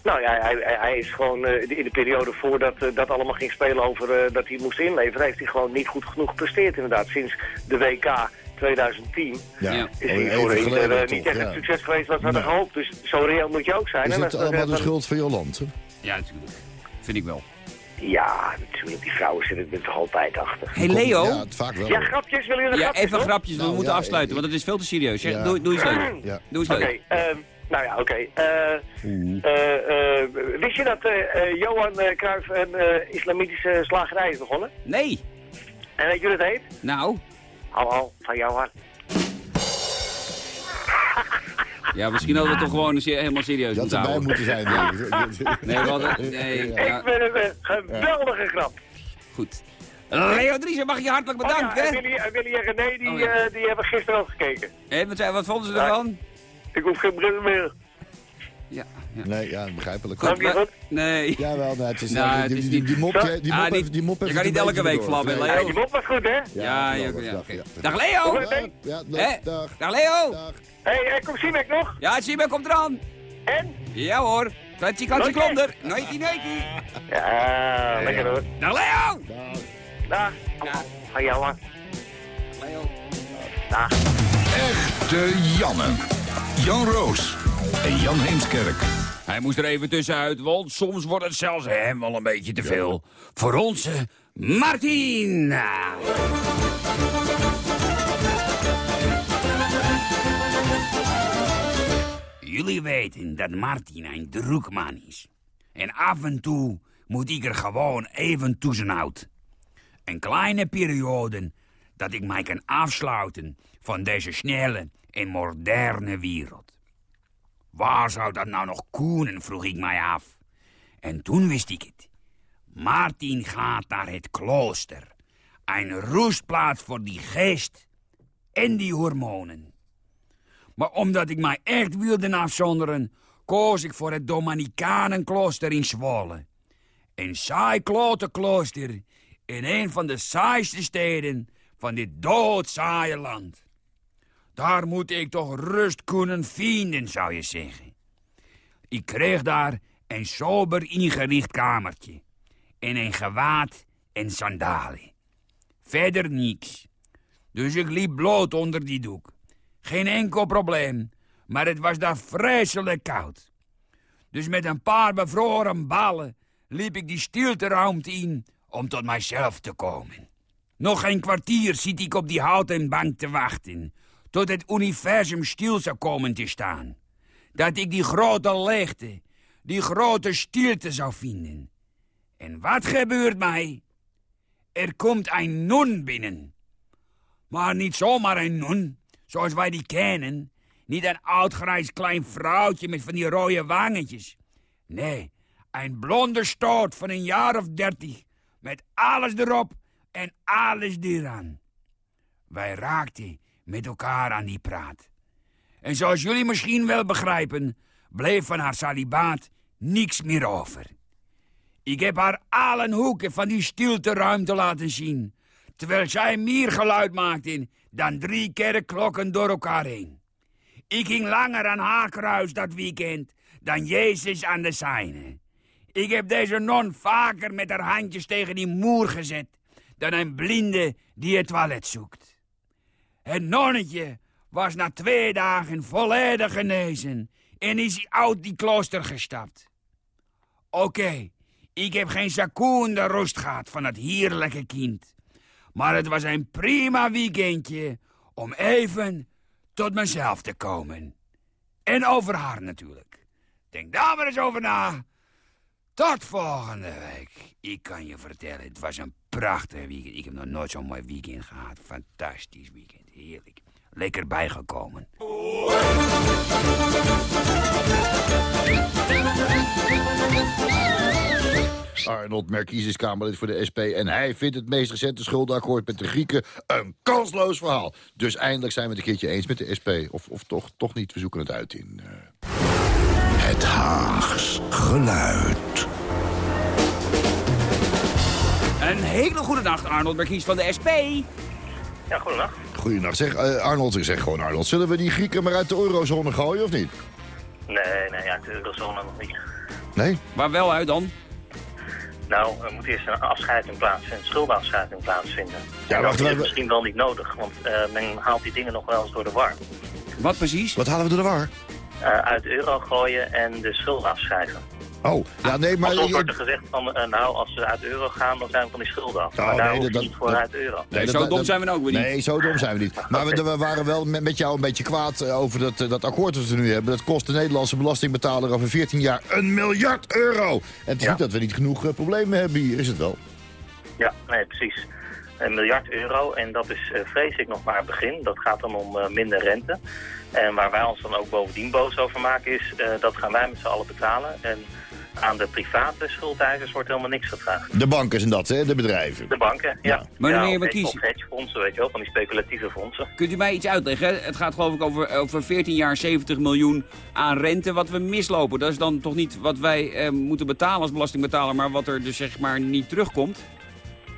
S8: Nou ja, hij, hij, hij is gewoon eh, in de periode voordat eh, dat allemaal ging spelen over eh, dat hij moest inleveren, heeft hij gewoon niet goed genoeg gepresteerd inderdaad. Sinds de WK 2010
S4: Ja.
S8: Is hij voor Inter niet echt
S4: ja.
S8: een succes geweest wat we hadden
S4: Nee.
S8: gehoopt. Dus zo reëel moet je ook zijn.
S4: Is het allemaal de schuld van Jolante?
S3: Ja, natuurlijk. Vind ik wel.
S8: Ja, natuurlijk. Die vrouwen zitten er toch altijd achter.
S3: hey, Leo.
S4: Ja, het vaak wel.
S8: Ja, grapjes. Willen jullie
S3: Ja,
S8: grapjes?
S3: even
S8: hoor?
S3: grapjes, we
S4: Nou,
S3: moeten
S4: ja,
S3: afsluiten,
S4: ik-
S3: want het is veel te serieus. Zeg, doe, doe eens leuk.
S4: Ja.
S3: Doe eens
S8: Oké,
S3: leuk.
S8: ehm, nou ja, oké. Eh, eh, eh, wist je dat Johan eh, Cruijff een eh, islamitische slagerij is begonnen?
S3: Nee.
S8: En weet je hoe dat heet?
S3: Nou.
S8: Hallo, van Johan.
S3: Ja, misschien hadden we toch gewoon helemaal serieus moeten
S4: erbij
S3: houden.
S4: moeten zijn, denk ik.
S3: Nee, hadden... Nee, ja,
S8: Ik vind het een geweldige grap.
S3: goed. Leo Driessen, mag je hartelijk
S8: Oh ja,
S3: bedanken.
S8: en Willy, en Willy en René, die,
S3: Oh ja.
S8: eh, die hebben gisteren ook gekeken.
S3: Hé, wat, zei- wat vonden ze ervan?
S8: Ik hoef geen bril meer.
S3: Ja. ja.
S4: Nee, ja, begrijpelijk.
S8: Dank je goed.
S3: Nee.
S4: Jawel, nou, het is,
S3: Nou,
S4: die,
S3: het is
S4: die, die,
S3: niet-
S4: die mop, die, die mop heeft, die mop
S3: je kan
S4: het
S3: niet elke week flabben,
S4: Nee.
S3: Leo.
S8: Ja, je mop was goed, hè?
S3: Ja,
S4: Ja,
S3: ja,
S4: dag.
S3: Dag Leo!
S8: Goed.
S4: Ja, dag, dag,
S3: Dag Leo!
S4: dag.
S8: Hé, hey, hey, kom Siemek nog?
S3: Ja, Sieber komt eraan.
S8: En?
S3: Ja hoor. Klatsie, klatsie,
S8: Nooit
S3: klonder. Noitie, noitie.
S8: Ja, lekker hoor.
S3: Dag Leo!
S8: Dag. Van Johan.
S3: Leo.
S8: Dag.
S7: Echte Janne. Jan Roos en Jan Heemskerk.
S3: Hij moest er even tussenuit, want soms wordt het zelfs hem wel een beetje te veel. Voor onze Martin! Jullie weten dat Martin een druk man is. En af en toe moet ik er gewoon even tussenuit. Een kleine periode dat ik mij kan afsluiten van deze snelle en moderne wereld. Waar zou dat nou nog kunnen, vroeg ik mij af. En toen wist ik het. Martin gaat naar het klooster. Een rustplaats voor die geest en die hormonen. Maar omdat ik mij echt wilde afzonderen, koos ik voor het Dominicanenklooster in Zwolle. Een saai klote klooster in een van de saaiste steden van dit doodzaaie land. Daar moet ik toch rust kunnen vinden, zou je zeggen. Ik kreeg daar een sober ingericht kamertje. En een gewaad en sandalen. Verder niks. Dus ik liep bloot onder die doek. Geen enkel probleem, maar het was daar vreselijk koud. Dus met een paar bevroren ballen liep ik die stilteruimte in om tot mijzelf te komen. Nog een kwartier zit ik op die houten bank te wachten... tot het universum stil zou komen te staan. Dat ik die grote leegte, die grote stilte zou vinden. En wat gebeurt mij? Er komt een non binnen. Maar niet zomaar een non, zoals wij die kennen. Niet een oud grijs klein vrouwtje met van die rode wangetjes. Nee, een blonde stoot van een jaar of dertig. Met alles erop en alles eraan. Wij raakten met elkaar aan die praat. En zoals jullie misschien wel begrijpen, bleef van haar salibaat niks meer over. Ik heb haar alle hoeken van die stilteruimte laten zien, terwijl zij meer geluid maakten dan drie kerkklokken door elkaar heen. Ik ging langer aan haar kruis dat weekend dan Jezus aan de zijne. Ik heb deze non vaker met haar handjes tegen die moer gezet dan een blinde die het toilet zoekt. Het nonnetje was na twee dagen volledig genezen en is uit die klooster gestapt. Oké, ik heb geen seconde rust gehad van het heerlijke kind. Maar het was een prima weekendje om even tot mezelf te komen. En over haar natuurlijk. Denk daar maar eens over na. Tot volgende week. Ik kan je vertellen, het was een prachtig weekend. Ik heb nog nooit zo'n mooi weekend gehad. Fantastisch weekend, heerlijk. Lekker bijgekomen.
S6: Arnold Merkies is Kamerlid voor de SP... en hij vindt het meest recente schuldenakkoord met de Grieken een kansloos verhaal. Dus eindelijk zijn we het een keertje eens met de SP. Of, of toch, toch niet, we zoeken het uit in... Uh...
S7: Het Haags Geluid.
S9: Een hele goede nacht, Arnold Merkies van de SP.
S10: Ja, goedenacht.
S6: Goedenacht. Zeg, uh, Arnold, zeg gewoon Arnold. Zullen we die Grieken maar uit de eurozone gooien, of niet?
S10: Nee, nee, uit de eurozone nog niet.
S6: Nee?
S9: Waar wel uit dan?
S10: Nou, er moet eerst een afscheiding plaatsvinden, een schuldenafscheiding plaatsvinden.
S6: Ja, wacht,
S10: dat is
S6: we-
S10: misschien wel niet nodig, want eh, men haalt die dingen nog wel eens door de war.
S9: Wat precies?
S6: Wat halen we door de war?
S10: Eh, uit de euro gooien en de schulden afschrijven.
S6: Oh, ja, nee, maar...
S10: Alsof wordt er gezegd van, eh, nou, als ze uit de euro gaan, dan zijn we van die schulden af.
S6: Oh,
S10: maar daar
S6: nee,
S10: je
S6: dat-
S10: niet voor
S6: dat-
S10: uit de euro.
S9: Nee, zo
S6: dat-
S9: dom
S6: dat-
S9: zijn we nou ook weer niet.
S6: Nee, zo dom zijn we niet. Maar we, we waren wel met, met jou een beetje kwaad eh, over dat, eh, dat akkoord dat we nu hebben. Dat kost de Nederlandse belastingbetaler over 14 jaar een miljard euro. En het is
S10: Ja.
S6: niet dat we niet genoeg problemen hebben hier, is het wel?
S10: Ja, nee, precies. Een miljard euro en dat is, vrees ik, nog maar het begin. Dat gaat dan om eh, minder rente. En waar wij ons dan ook bovendien boos over maken is, eh, dat gaan wij met z'n allen betalen. En aan de private schuldeisers wordt helemaal niks gevraagd.
S6: De banken zijn dat, hè? De bedrijven.
S10: De banken, ja.
S9: Maar
S10: ja,
S9: meneer Markies-
S10: hedge- Of hedgefondsen, weet je wel, van die speculatieve fondsen.
S9: Kunt u mij iets uitleggen? Het gaat geloof ik over, over 14 jaar 70 miljoen aan rente wat we mislopen. Dat is dan toch niet wat wij eh, moeten betalen als belastingbetaler, maar wat er dus zeg maar niet terugkomt?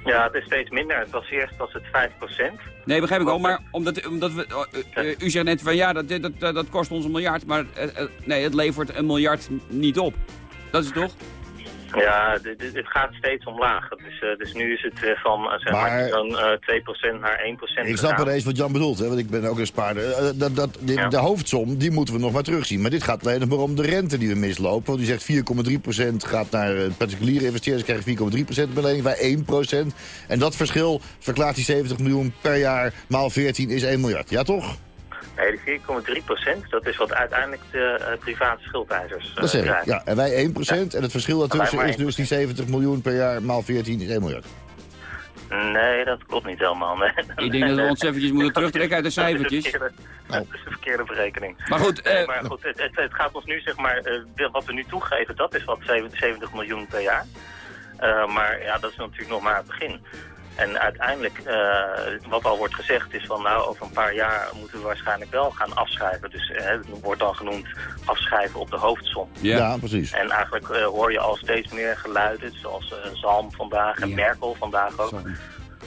S10: Ja, het is steeds minder. Het was eerst was het 5%.
S9: Nee, begrijp ik wel, maar omdat, omdat we, eh, u zegt net van ja, dat, dat, dat, dat kost ons een miljard, maar eh, eh, nee, het levert een miljard niet op. Dat is het toch?
S10: Ja, dit- dit- het gaat steeds omlaag. Dus, eh, dus nu is het eh, van eh, zeg maar,
S6: Maar-
S10: zo'n eh, 2% naar 1%
S6: Ik snap
S10: gegaan.
S6: wel eens wat Jan bedoelt, hè, want ik ben ook een spaarder. Dat, dat, de,
S10: Ja.
S6: de hoofdsom, die moeten we nog maar terugzien. Maar dit gaat alleen nog maar om de rente die we mislopen. Want u zegt 4,3% gaat naar particuliere investeerders, krijgen 4,3% belening, wij 1%. En dat verschil verklaart die 70 miljoen per jaar maal 14 is 1 miljard. Ja, toch?
S10: Nee, die 4,3% dat is wat uiteindelijk de eh, private schuldeisers eh,
S6: Dat zeg ik.
S10: krijgen.
S6: Ja, en wij 1%. En het verschil daartussen is dus die 70 miljoen per jaar maal 14 is 1 miljard.
S10: Nee, dat klopt niet helemaal. Nee.
S9: Ik denk dat we ons eventjes moeten terugtrekken uit de cijfertjes.
S10: Dat is, de verkeerde, dat is de verkeerde berekening.
S9: Maar goed,
S10: Nee,
S9: eh,
S10: maar goed het, het, gaat ons nu, zeg maar, eh, de- wat we nu toegeven, dat is wat 70 miljoen per jaar. Eh, maar ja, dat is natuurlijk nog maar het begin. En uiteindelijk, eh, wat al wordt gezegd, is van nou, over een paar jaar moeten we waarschijnlijk wel gaan afschrijven. Dus eh, het wordt dan genoemd afschrijven op de hoofdsom.
S9: ja.
S6: Ja, precies.
S10: En eigenlijk eh, hoor je al steeds meer geluiden, zoals Zalm vandaag en
S9: Ja.
S10: Merkel vandaag ook.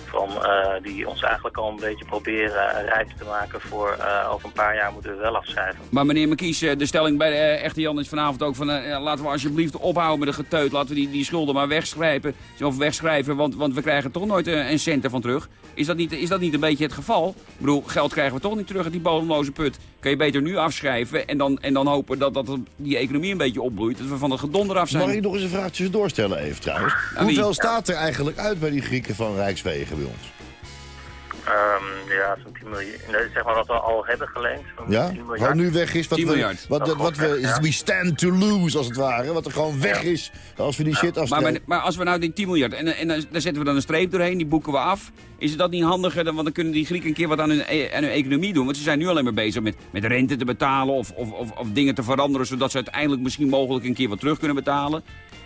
S10: Van, eh, die ons eigenlijk al een beetje proberen rijp te maken voor uh, over een paar jaar moeten we wel afschrijven.
S3: Maar meneer Mekies, de stelling bij de echte Jan is vanavond ook van laten we alsjeblieft ophouden met de geteut. Laten we die, die schulden maar wegschrijven, of wegschrijven want, want we krijgen toch nooit een cent ervan terug. Is dat, niet, is dat niet een beetje het geval? Ik bedoel, geld krijgen we toch niet terug uit die bodemloze put. Kun je beter nu afschrijven en dan, en dan hopen dat, dat die economie een beetje opbloeit. Dat we van de gedonder af zijn.
S6: Mag ik nog eens een vraag tussendoor stellen even trouwens? Hoeveel staat er eigenlijk uit bij die Grieken van Rijkswegen bij ons?
S10: Um, ja, zo'n 10 miljard. Zeg maar wat we al hebben geleend.
S6: Ja? Wat nu weg is. Wat
S3: 10 miljard.
S6: We, wat, wat we, ja. we stand to lose, als het ware. Wat er gewoon weg ja. is als we die shit afstellen.
S3: Maar, maar, als we nou die 10 miljard, en, en daar zetten we dan een streep doorheen, die boeken we af. Is het dat niet handiger, dan, want dan kunnen die Grieken een keer wat aan hun, aan hun economie doen. Want ze zijn nu alleen maar bezig met, met rente te betalen of, of, of, of dingen te veranderen... zodat ze uiteindelijk misschien mogelijk een keer wat terug kunnen betalen.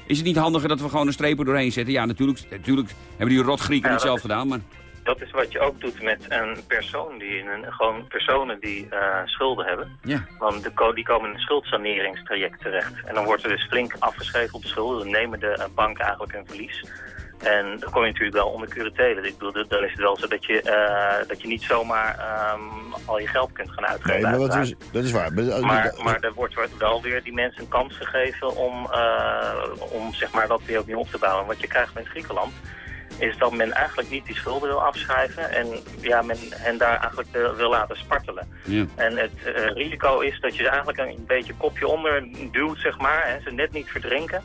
S3: Is het niet handiger dat we gewoon een streep er doorheen zetten? Ja, natuurlijk, natuurlijk hebben die rot Grieken het zelf gedaan, maar
S10: dat is wat je ook doet met een persoon, die, een, gewoon personen die uh, schulden hebben.
S3: Ja.
S10: Want de, die komen in een schuldsaneringstraject terecht. En dan wordt er dus flink afgeschreven op de schulden. Dan nemen de uh, banken eigenlijk een verlies. En dan kom je natuurlijk wel onder curatelen. Ik bedoel, dan is het wel zo dat je, uh, dat je niet zomaar um, al je geld kunt gaan uitgeven.
S6: Nee, maar dat is, dat is waar.
S10: Maar, maar, maar er wordt wel weer die mensen een kans gegeven om, om zeg maar, dat weer opnieuw op te bouwen. Wat je krijgt met Griekenland is dat men eigenlijk niet die schulden wil afschrijven en ja, men hen daar eigenlijk wil, wil laten spartelen.
S3: Ja.
S10: En het uh, risico is dat je eigenlijk een beetje kopje onder duwt, zeg maar, en ze net niet verdrinken.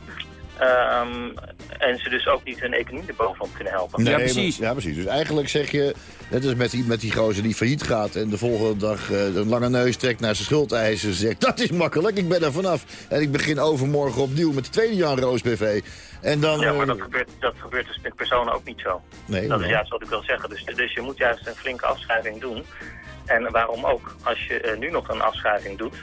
S10: Um, en ze dus ook niet hun economie erbovenop kunnen helpen.
S6: Nee,
S3: ja, precies.
S6: Maar, ja, precies. Dus eigenlijk zeg je, net als met die, met die gozer die failliet gaat... en de volgende dag uh, een lange neus trekt naar zijn schuldeisen... zegt, dat is makkelijk, ik ben er vanaf. En ik begin overmorgen opnieuw met de tweede Jan Roos BV. En dan,
S10: ja, maar dat gebeurt, dat gebeurt dus met personen ook niet zo.
S6: Nee,
S10: dat is juist wat ik wil zeggen. Dus, dus je moet juist een flinke afschrijving doen. En waarom ook? Als je uh, nu nog een afschrijving doet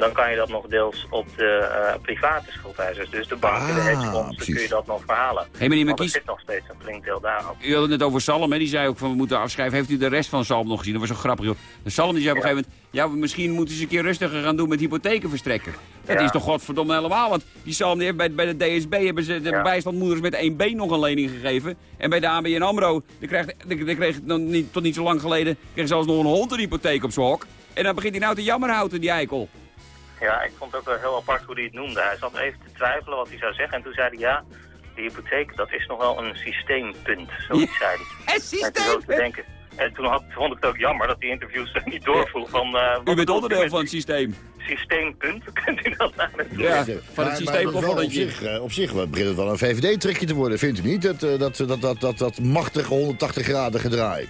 S10: dan kan je dat nog deels op de uh, private schuldeisers. Dus de banken, ah, de hedgefondsen, kun je dat nog verhalen.
S3: Hey, meneer
S10: er zit nog steeds een flink deel daarop.
S3: U had het net over Salm, hè? die zei ook van we moeten afschrijven. Heeft u de rest van Salm nog gezien? Dat was zo grappig. Joh. De Salm die zei op een gegeven moment, ja, misschien moeten ze een keer rustiger gaan doen met hypotheken verstrekken. Dat ja. is toch godverdomme helemaal, want die Salm die heeft bij, bij de DSB hebben ze de ja. bijstandmoeders met één been nog een lening gegeven. En bij de ABN AMRO, die kreeg, die, die kreeg nog niet, tot niet zo lang geleden, kreeg zelfs nog een hond een hypotheek op zijn hok. En dan begint hij nou te jammerhouden, die eikel.
S10: Ja, ik vond het ook wel heel apart hoe hij het noemde. Hij zat even te twijfelen wat hij zou zeggen. En toen zei hij, ja, die hypotheek, dat is nog wel een systeempunt. Zoiets ja. zei hij.
S3: Een systeempunt?
S10: En toen had, vond ik het ook jammer dat die interviews er niet doorvoel van... Uh,
S3: u bent onderdeel van het systeem.
S10: Systeempunt, kunt u dat nou
S3: Ja, van het systeem
S6: maar, maar op zich, uh, op zich begint het wel een VVD-trekje te worden, vindt u niet? Dat, uh, dat, dat, dat, dat, dat machtige 180 graden gedraai.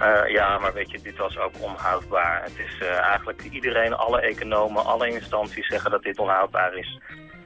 S10: Uh, ja, maar weet je, dit was ook onhoudbaar. Het is uh, eigenlijk iedereen, alle economen, alle instanties zeggen dat dit onhoudbaar is.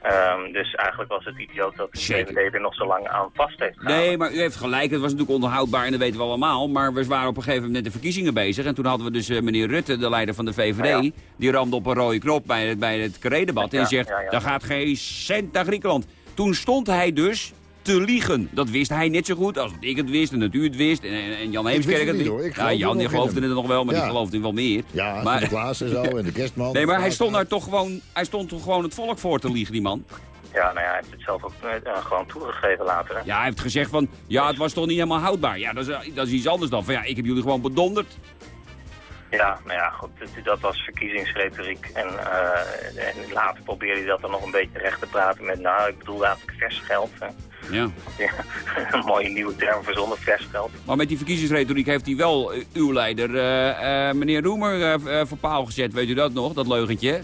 S10: Um, dus eigenlijk was het idioot dat de VVD er nog zo lang aan vast heeft gehouden.
S3: Nee, maar u heeft gelijk. Het was natuurlijk onhoudbaar en dat weten we allemaal. Maar we waren op een gegeven moment met de verkiezingen bezig. En toen hadden we dus uh, meneer Rutte, de leider van de VVD... Ja, ja. die ramde op een rode knop bij het, bij het debat en zegt... daar gaat geen cent naar Griekenland. Toen stond hij dus te liegen. Dat wist hij net zo goed als ik het wist en dat u het wist. En, en Jan Heemskerk het
S6: wist.
S3: Ja, Jan die geloofde het nog wel, maar ja. die geloofde wel meer.
S6: Ja, maar, de Klaas en zo en de kerstman.
S3: Nee, maar hij stond daar toch gewoon, hij stond toch gewoon het volk voor te liegen, die man.
S10: Ja, nou ja, hij heeft het zelf ook uh, gewoon toegegeven later. Hè?
S3: Ja, hij heeft gezegd van, ja, het was toch niet helemaal houdbaar. Ja, dat is, dat is iets anders dan van, ja, ik heb jullie gewoon bedonderd.
S10: Ja, nou ja, goed, dat was verkiezingsretoriek. En, uh, en later probeerde hij dat dan nog een beetje recht te praten met, nou, ik bedoel eigenlijk vers geld. Hè.
S3: Ja.
S10: ja. een mooie nieuwe term verzonnen, vers geld.
S3: Maar met die verkiezingsretoriek heeft hij wel uh, uw leider, uh, meneer Roemer, voor paal gezet. Weet u dat nog, dat leugentje?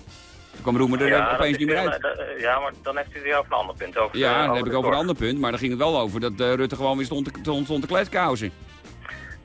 S3: Toen kwam Roemer er
S10: ja,
S3: opeens niet meer uit.
S10: ja, maar dan heeft u het weer over een ander punt. Over
S3: ja, dan heb ik over een ander punt. Maar daar ging het wel over dat Rutte gewoon weer stond te, stond te kletskousen.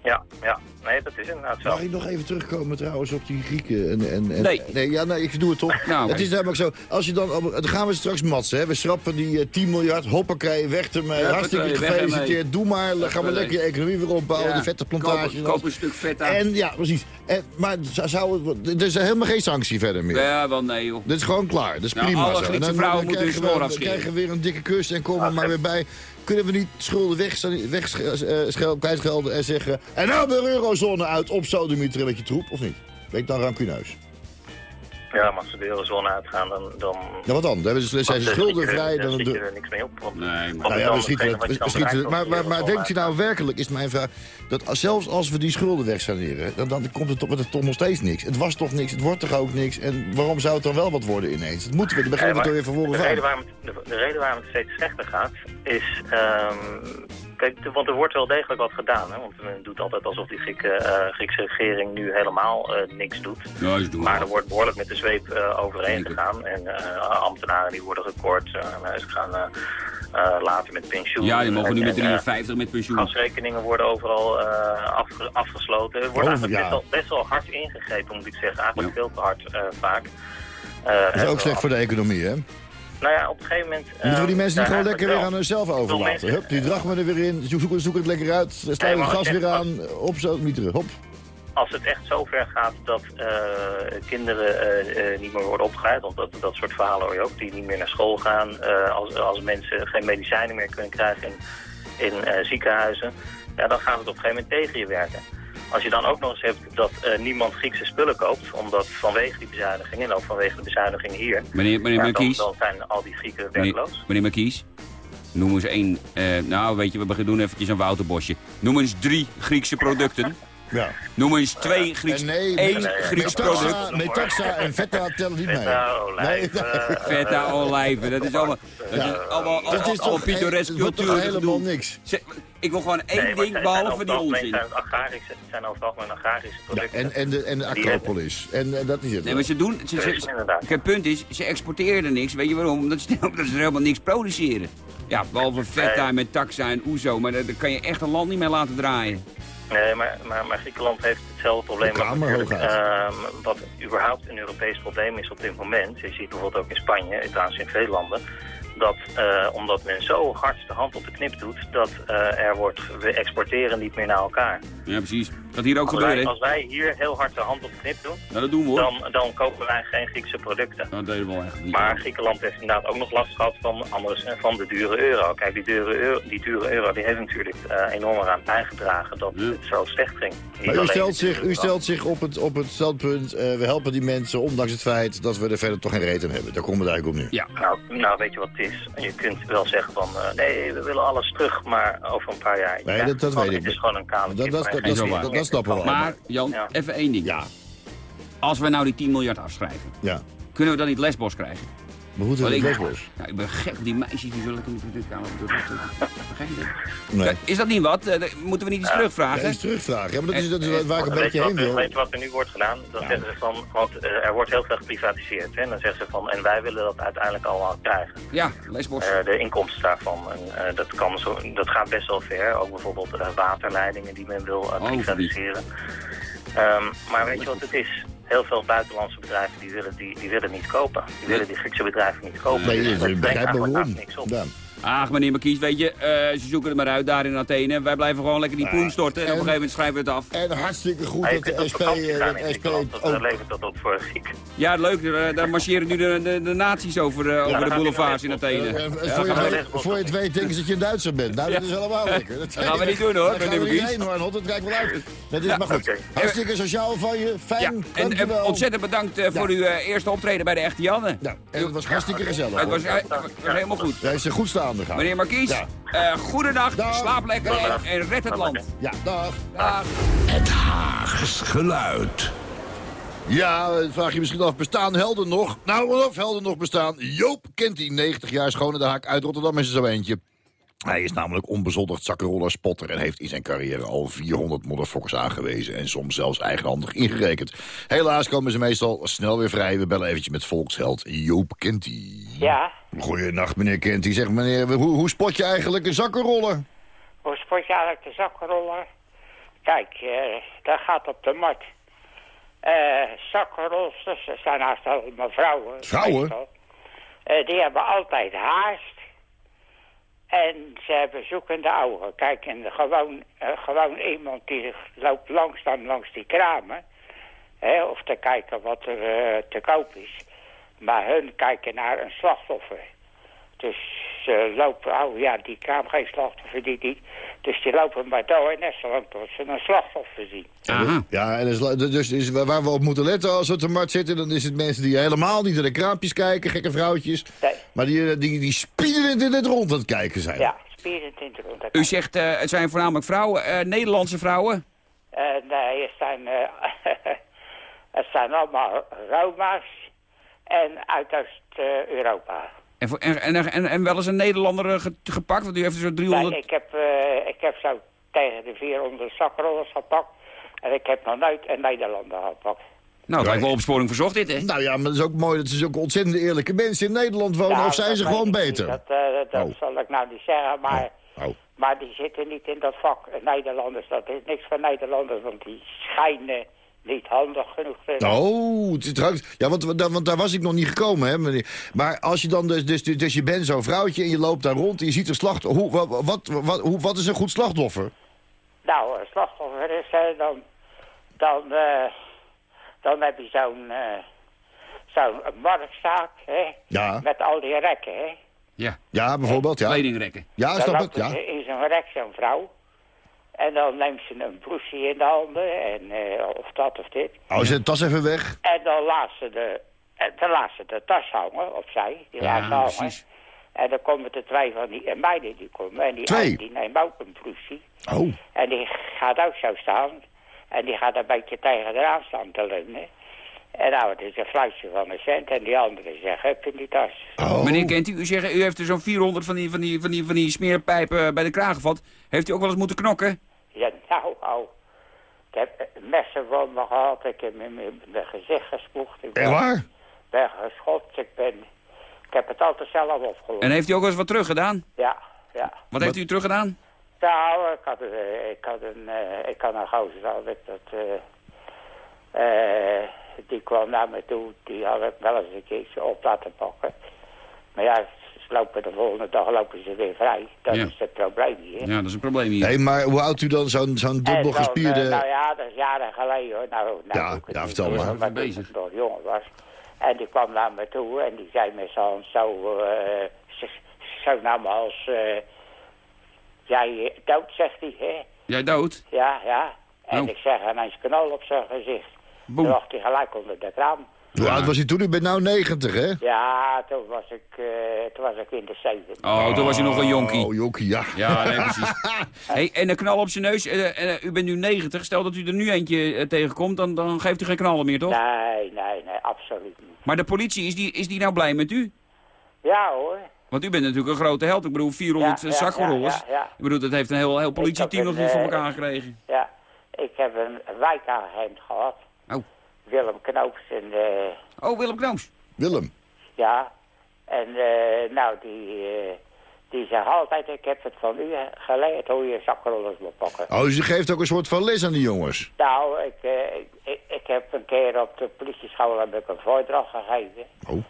S10: Ja, ja. Nee, dat is inderdaad zo.
S6: Mag ik nog even terugkomen trouwens op die Grieken? En, en, en,
S3: nee.
S6: nee. Ja, nee, ik doe het toch.
S3: Nou,
S6: het is namelijk zo, als je dan, dan gaan we straks matsen, hè. We schrappen die uh, 10 miljard, hoppakee, weg ermee. Ja, Hartstikke gefeliciteerd, doe maar. Dan gaan we lekker je economie weer opbouwen, ja. de vette plantages.
S3: Koop, koop een stuk vet aan.
S6: En, ja, precies. En, maar zou, er is helemaal geen sanctie verder meer.
S3: Ja, wel nee joh.
S6: Dit is gewoon klaar, dat is nou, prima
S3: alle
S6: zo.
S3: En dan, vrouwen moeten hun afscheren.
S6: Dan krijgen we weer een dikke kus en komen maar weer bij kunnen we niet schulden weg, weg uh, en zeggen... en nou de eurozone uit op sodemieter met je troep, of niet? Ben ik dan rancuneus?
S10: Ja, maar als ze de eurozone uitgaan, dan... dan
S6: Ja, wat dan? Dan hebben ze, zijn ze schuldenvrij.
S10: Dan
S6: Dan,
S10: schiet je er niks mee op. Want,
S3: Nee, maar...
S6: Nou ja, we schieten we Maar, maar, maar denkt u nou werkelijk, is mijn vraag, dat als- zelfs als we die schulden wegsaneren, dan, dan komt het, toch- wordt het toch nog steeds niks. Het was toch niks, het wordt toch ook niks. En waarom zou het dan wel wat worden ineens? Dat moeten we, daar begrijp ik weer van
S10: de, reden
S6: van.
S10: waarom het, de, de reden waarom het steeds slechter gaat, is... ehm, kijk, want er wordt wel degelijk wat gedaan. Hè? Want men doet altijd alsof die Grieke, eh, Griekse regering nu helemaal eh, niks doet.
S3: Ja, ze doen
S10: Maar
S3: wel.
S10: er wordt behoorlijk met de zweep eh, overheen gegaan. En eh, ambtenaren die worden gekort. eh, ze gaan eh, eh, later met pensioen.
S3: Ja, die mogen nu
S10: En-
S3: met
S10: en, eh,
S3: 53 met pensioen.
S10: Gasrekeningen worden overal eh, afge- afgesloten. Er wordt
S6: Oh,
S10: eigenlijk
S6: ja.
S10: best, wel, best wel hard ingegrepen, moet ik zeggen. Eigenlijk
S3: Ja.
S10: veel te hard eh, vaak. Eh,
S6: Dat is ook slecht voor de economie, hè?
S10: Nou ja, op een gegeven moment...
S6: Moeten we die
S10: eh,
S6: mensen niet
S10: ja,
S6: gewoon lekker weer aan hunzelf overlaten? Hup, die drachmen er weer in, zoek, zoek, zoek het lekker uit,
S10: Nee,
S6: het gas weer aan, op zo, niet terug, hop.
S10: als het echt zo ver gaat dat eh, kinderen eh, eh, niet meer worden opgeleid, want dat, dat soort verhalen hoor je ook, die niet meer naar school gaan, eh, als, als mensen geen medicijnen meer kunnen krijgen in, in eh, ziekenhuizen, ja, dan gaat het op een gegeven moment tegen je werken. Als je dan ook nog eens hebt dat eh, niemand Griekse spullen koopt, omdat vanwege die bezuinigingen en ook vanwege de bezuinigingen hier,
S3: Meneer, meneer
S10: ja, dan, zijn al die Grieken
S3: meneer,
S10: werkloos.
S3: meneer Markies, noem eens één... eh, nou, weet je, we doen eventjes een Wouterbosje. Noem eens drie Griekse producten.
S6: Ja.
S3: Noem eens twee Grieks...
S6: En nee,
S3: één
S10: nee,
S3: Grieks
S6: Metaxa,
S3: product.
S6: Metaxa en Vetta tellen niet mee.
S10: Feta, olijven,
S3: Feta, olijven, dat is allemaal... Dat is allemaal,
S6: Het is
S3: allemaal
S6: toch,
S3: pittoresk
S6: het wordt toch
S3: cultuur.
S6: helemaal niks.
S3: Ik wil gewoon één
S10: nee,
S3: ding, behalve die onzin.
S10: Zijn het, agrarische, het zijn over het algemeen agrarische
S6: Ja,
S10: producten.
S6: en, en de, en de Acropolis. En eh, dat is het.
S3: Nee, maar ze doen... Ze, het punt is, ze exporteren er niks. Weet je waarom? Omdat ze, omdat ze er helemaal niks produceren. Ja, behalve feta met taxa en oezo. Maar daar, daar kan je echt een land niet mee laten draaien.
S10: Nee, maar, maar, maar Griekenland heeft hetzelfde probleem
S6: Kamer
S10: ehm, wat überhaupt een Europees probleem is op dit moment. Je ziet bijvoorbeeld ook in Spanje, en trouwens in veel landen, dat eh, omdat men zo hard de hand op de knip doet, dat eh, er wordt, we exporteren niet meer naar elkaar.
S3: Ja, precies. Dat hier ook
S10: Als wij,
S3: gebeuren,
S10: als wij hier heel hard de hand op de knip doen,
S3: Nou, dat doen we hoor.
S10: dan, dan kopen wij geen Griekse producten.
S3: Dat deden we wel echt niet.
S10: Maar Griekenland heeft inderdaad ook nog last gehad van, andere, van de dure euro. Kijk, die dure euro, die, dure euro, die heeft natuurlijk eh, enorm eraan bijgedragen dat
S3: Ja.
S10: het zo slecht ging. Niet
S6: Maar u stelt zich, u stelt zich op, het, op het standpunt, eh, we helpen die mensen ondanks het feit dat we er verder toch geen reet aan hebben. Daar komt het eigenlijk op nu.
S3: Ja.
S10: Nou, nou, weet je wat is? Je kunt wel zeggen van, eh, nee, we willen alles terug, maar over een paar jaar...
S6: Nee,
S10: ja,
S6: dat- dat weet ik.
S10: Het is gewoon een kale
S6: Dat- dat- dat-
S3: dat- dat-
S6: dat snappen we wel.
S3: Maar, Jan,
S10: Ja.
S3: even één ding.
S6: Ja,
S3: Als we nou die 10 miljard afschrijven,
S6: ja.
S3: kunnen we dan niet lesbos krijgen?
S6: Maar hoe het
S3: ik,
S6: Lesbos?
S3: ja, ik ben gek op die meisjes die zullen in de kamer. Begrijp je dat?
S6: Nee.
S3: Is dat niet wat? Eh, Moeten we niet iets
S6: Ja,
S3: terugvragen?
S6: eens terugvragen. Ja, maar dat is, dat is waar ik een
S10: Weet
S6: beetje
S10: je, wat,
S6: heen
S10: er-
S6: wil.
S10: weet je wat er nu wordt gedaan? Dan zeggen ze van, want eh, er wordt heel veel geprivatiseerd. Hè? En dan zeggen ze van, en wij willen dat uiteindelijk allemaal krijgen.
S3: Ja, lesbos.
S10: Eh, de inkomsten daarvan. En, eh, dat, kan zo, dat gaat best wel ver. Ook bijvoorbeeld eh, waterleidingen die men wil eh,
S3: Oh,
S10: privatiseren. Ehm, maar weet je wat het is? Heel veel buitenlandse bedrijven die willen, die, die willen niet kopen. Die willen die Griekse bedrijven niet kopen.
S6: Nee,
S10: Dus dat brengt eigenlijk niks op.
S3: Ach, meneer Markies, weet je, eh, ze zoeken het maar uit daar in Athene. Wij blijven gewoon lekker die poen storten en op een gegeven moment schrijven we het af.
S6: En hartstikke goed dat de SP, eh, dat SP
S10: levert dat op voor Griek.
S3: Ja, leuk, eh, daar marcheren nu de, de, de nazi's over, over de boulevards in Athene. Ja,
S6: voor, je het weet,
S10: Lesbos.
S6: voor je het weet denken ze dat je een Duitser bent. Nou, dat is helemaal lekker. Dat,
S3: gaan we niet doen, hoor, meneer
S6: we niet
S3: Markies.
S6: heen hoor, dat kijkt wel uit. Dat is maar goed. Hartstikke sociaal van je. Fijn,
S3: ja, en, ontzettend bedankt voor uw eerste optreden bij de Echte Janne.
S6: Ja, en het was hartstikke gezellig.
S3: Het was,
S6: hoor.
S3: het was helemaal goed.
S6: Hij is er goed gaan.
S3: Meneer Markies,
S6: Ja.
S3: eh goedenacht,
S6: Dag.
S3: slaap lekker en, en red het land.
S6: Ja, dag.
S3: Dag.
S7: Het Haags geluid.
S6: Ja, vraag je misschien af, bestaan helden nog? Nou, of helden nog bestaan? Joop kent die 90 jaar schone de haak uit Rotterdam is er zo eentje. Hij is namelijk onbezoldigd zakkenroller spotter... en heeft in zijn carrière al 400 motherfuckers aangewezen... en soms zelfs eigenhandig ingerekend. Helaas komen ze meestal snel weer vrij. We bellen eventjes met volksheld Joop Kenty.
S11: Ja,
S6: Goeienacht, meneer Kenty. Zeg, meneer, hoe, hoe spot je eigenlijk een zakkenroller?
S11: hoe spot je eigenlijk de zakkenroller? Kijk, eh dat gaat op de mat. Eh zakkenrolsters, dat zijn haast allemaal vrouwen.
S6: Vrouwen?
S11: Eh, die hebben altijd haast. En ze hebben zoekende ogen. Kijk, en gewoon, eh, gewoon iemand die loopt langzaam langs die kramen. Hè, of te kijken wat er eh, te koop is. Maar hun kijken naar een slachtoffer. Dus ze lopen, oh ja, die kwam geen slachtoffer, die niet. Dus die lopen maar door net zolang tot ze een slachtoffer zien.
S3: Aha.
S6: Ja, en dus, dus is waar we op moeten letten als we op de markt zitten... dan is het mensen die helemaal niet naar de kraampjes kijken, gekke vrouwtjes...
S11: Nee.
S6: maar die, eh, die, die spiedend in het rond aan het kijken zijn.
S11: Ja, spierend in de rond.
S3: U zegt, eh, het zijn voornamelijk vrouwen, eh, Nederlandse vrouwen.
S11: Eh, nee, het zijn, eh, het zijn allemaal Roma's en uit Oost-Europa.
S3: En, voor- en, en, en, en wel eens een Nederlander eh, ge- gepakt, want u heeft er zo 300...
S11: Nee, ik heb, eh, ik heb zo tegen de 400 zakrollers gepakt. En ik heb nog nooit een Nederlander gepakt.
S3: Nou, het lijkt wel opsporing verzocht dit, hè?
S6: Nou ja, maar het is ook mooi dat ze zulke ontzettend eerlijke mensen in Nederland wonen.
S11: Ja,
S6: of zijn ze gewoon
S11: niet.
S6: beter?
S11: Dat, eh, dat
S6: Oh.
S11: zal ik nou niet zeggen, maar,
S6: Oh.
S11: maar die zitten niet in dat vak. Nederlanders, dat is niks van Nederlanders, want die schijnen niet handig genoeg zijn.
S6: Oh, het is trouwens- ja, want, want, want daar was ik nog niet gekomen, hè, meneer. Maar als je dan dus, dus, dus, dus je bent zo'n vrouwtje en je loopt daar rond en je ziet een slachtoffer. Hoe, wat, wat, wat, hoe, wat is een goed slachtoffer?
S11: Nou, een slachtoffer is, hè, dan, dan, eh, dan heb je zo'n eh zo'n marktzaak, hè,
S6: Ja,
S11: met al die rekken, hè.
S3: Ja,
S6: ja bijvoorbeeld, ja.
S3: kledingrekken.
S6: Ja, snap ik, ja.
S11: in zo'n rek zo'n vrouw. En dan neemt ze een bloesje in de handen, en, eh, of dat of dit.
S6: Oh, zet de tas even weg.
S11: En dan laat ze de, en dan laat ze de tas hangen, opzij. Die
S3: Ja,
S11: laat ze hangen.
S3: precies.
S11: En dan komen er twee van die en meiden die komen. En die,
S6: Twee?
S11: die neemt ook een bloesje.
S6: Oh,
S11: En die gaat ook zo staan. En die gaat een beetje tegen de raam staan te leunen. En nou, het is een fluitje van een cent. En die andere zegt, hup in die tas.
S6: oh.
S3: Meneer Kent, u, u, zegt, u heeft er zo'n 400 van die, van, die, van, die, van die smeerpijpen bij de kraag gevat. Heeft u ook wel eens moeten knokken?
S11: Ja, nou, oh. Ik heb messen voor me gehad. Ik heb in mijn gezicht gespoegd. Ik ben,
S6: waar?
S11: ben geschopt. Ik ben... Ik heb het altijd zelf opgelost.
S3: En heeft u ook eens wat teruggedaan?
S11: Ja, ja.
S3: Wat heeft u teruggedaan?
S11: Nou, ik had, eh, ik had een, eh, ik had een gozer dat, eh, eh, die kwam naar me toe, die had ik wel eens een keertje op laten pakken. Maar ja, lopen de volgende dag lopen ze weer vrij. Dat
S3: Ja.
S11: is het probleem hier.
S3: Ja, dat is een probleem hier.
S6: Hé, maar hoe houdt u dan zo'n zo'n dubbel
S11: dan,
S6: gespierde...
S11: eh, nou ja, dat is jaren geleden hoor. Nou, nou
S6: Ja, ja, vertel maar.
S11: ik
S3: bezig.
S11: nog jongen was. En die kwam naar me toe en die zei met zo'n zo, eh, zo, zo naar me als, eh, jij eh, dood, zegt hij, hè?
S3: Jij dood?
S11: Ja, ja. En
S3: Oh.
S11: ik zeg ineens knal op zijn gezicht.
S3: Boem.
S11: Toen lag hij gelijk onder de kraan.
S6: Hoe oud was hij toen? U bent nou 90, hè?
S11: Ja, toen was ik, eh, toen was ik in de zeven.
S3: Oh, toen was hij nog een jonkie.
S6: Oh, jonkie, ja.
S3: Ja, nee, precies. Hey, en een knal op zijn neus. eh, eh, u bent nu 90. Stel dat u er nu eentje tegenkomt, dan, dan geeft u geen knallen meer, toch?
S11: Nee, nee, nee, absoluut niet.
S3: Maar de politie, is die, is die nou blij met u?
S11: Ja hoor.
S3: Want u bent natuurlijk een grote held. Ik bedoel, 400
S11: Ja,
S3: ja,
S11: ja,
S3: zakrollers.
S11: ja, ja, ja.
S3: Ik bedoel, dat heeft een heel, heel politieteam nog niet voor elkaar gekregen.
S11: Ja, ik heb een wijkagent gehad.
S3: Oh.
S11: Willem Knoops en eh,
S3: Oh, Willem Knoops.
S6: Willem.
S11: ja. En eh, nou, die, eh, die zegt altijd, ik heb het van u geleerd hoe je zakrollers moet pakken.
S6: Oh, dus u geeft ook een soort van les aan die jongens.
S11: Nou, ik, eh, ik, ik, heb een keer op de politieschool heb ik een voordracht gegeven.
S6: Oh.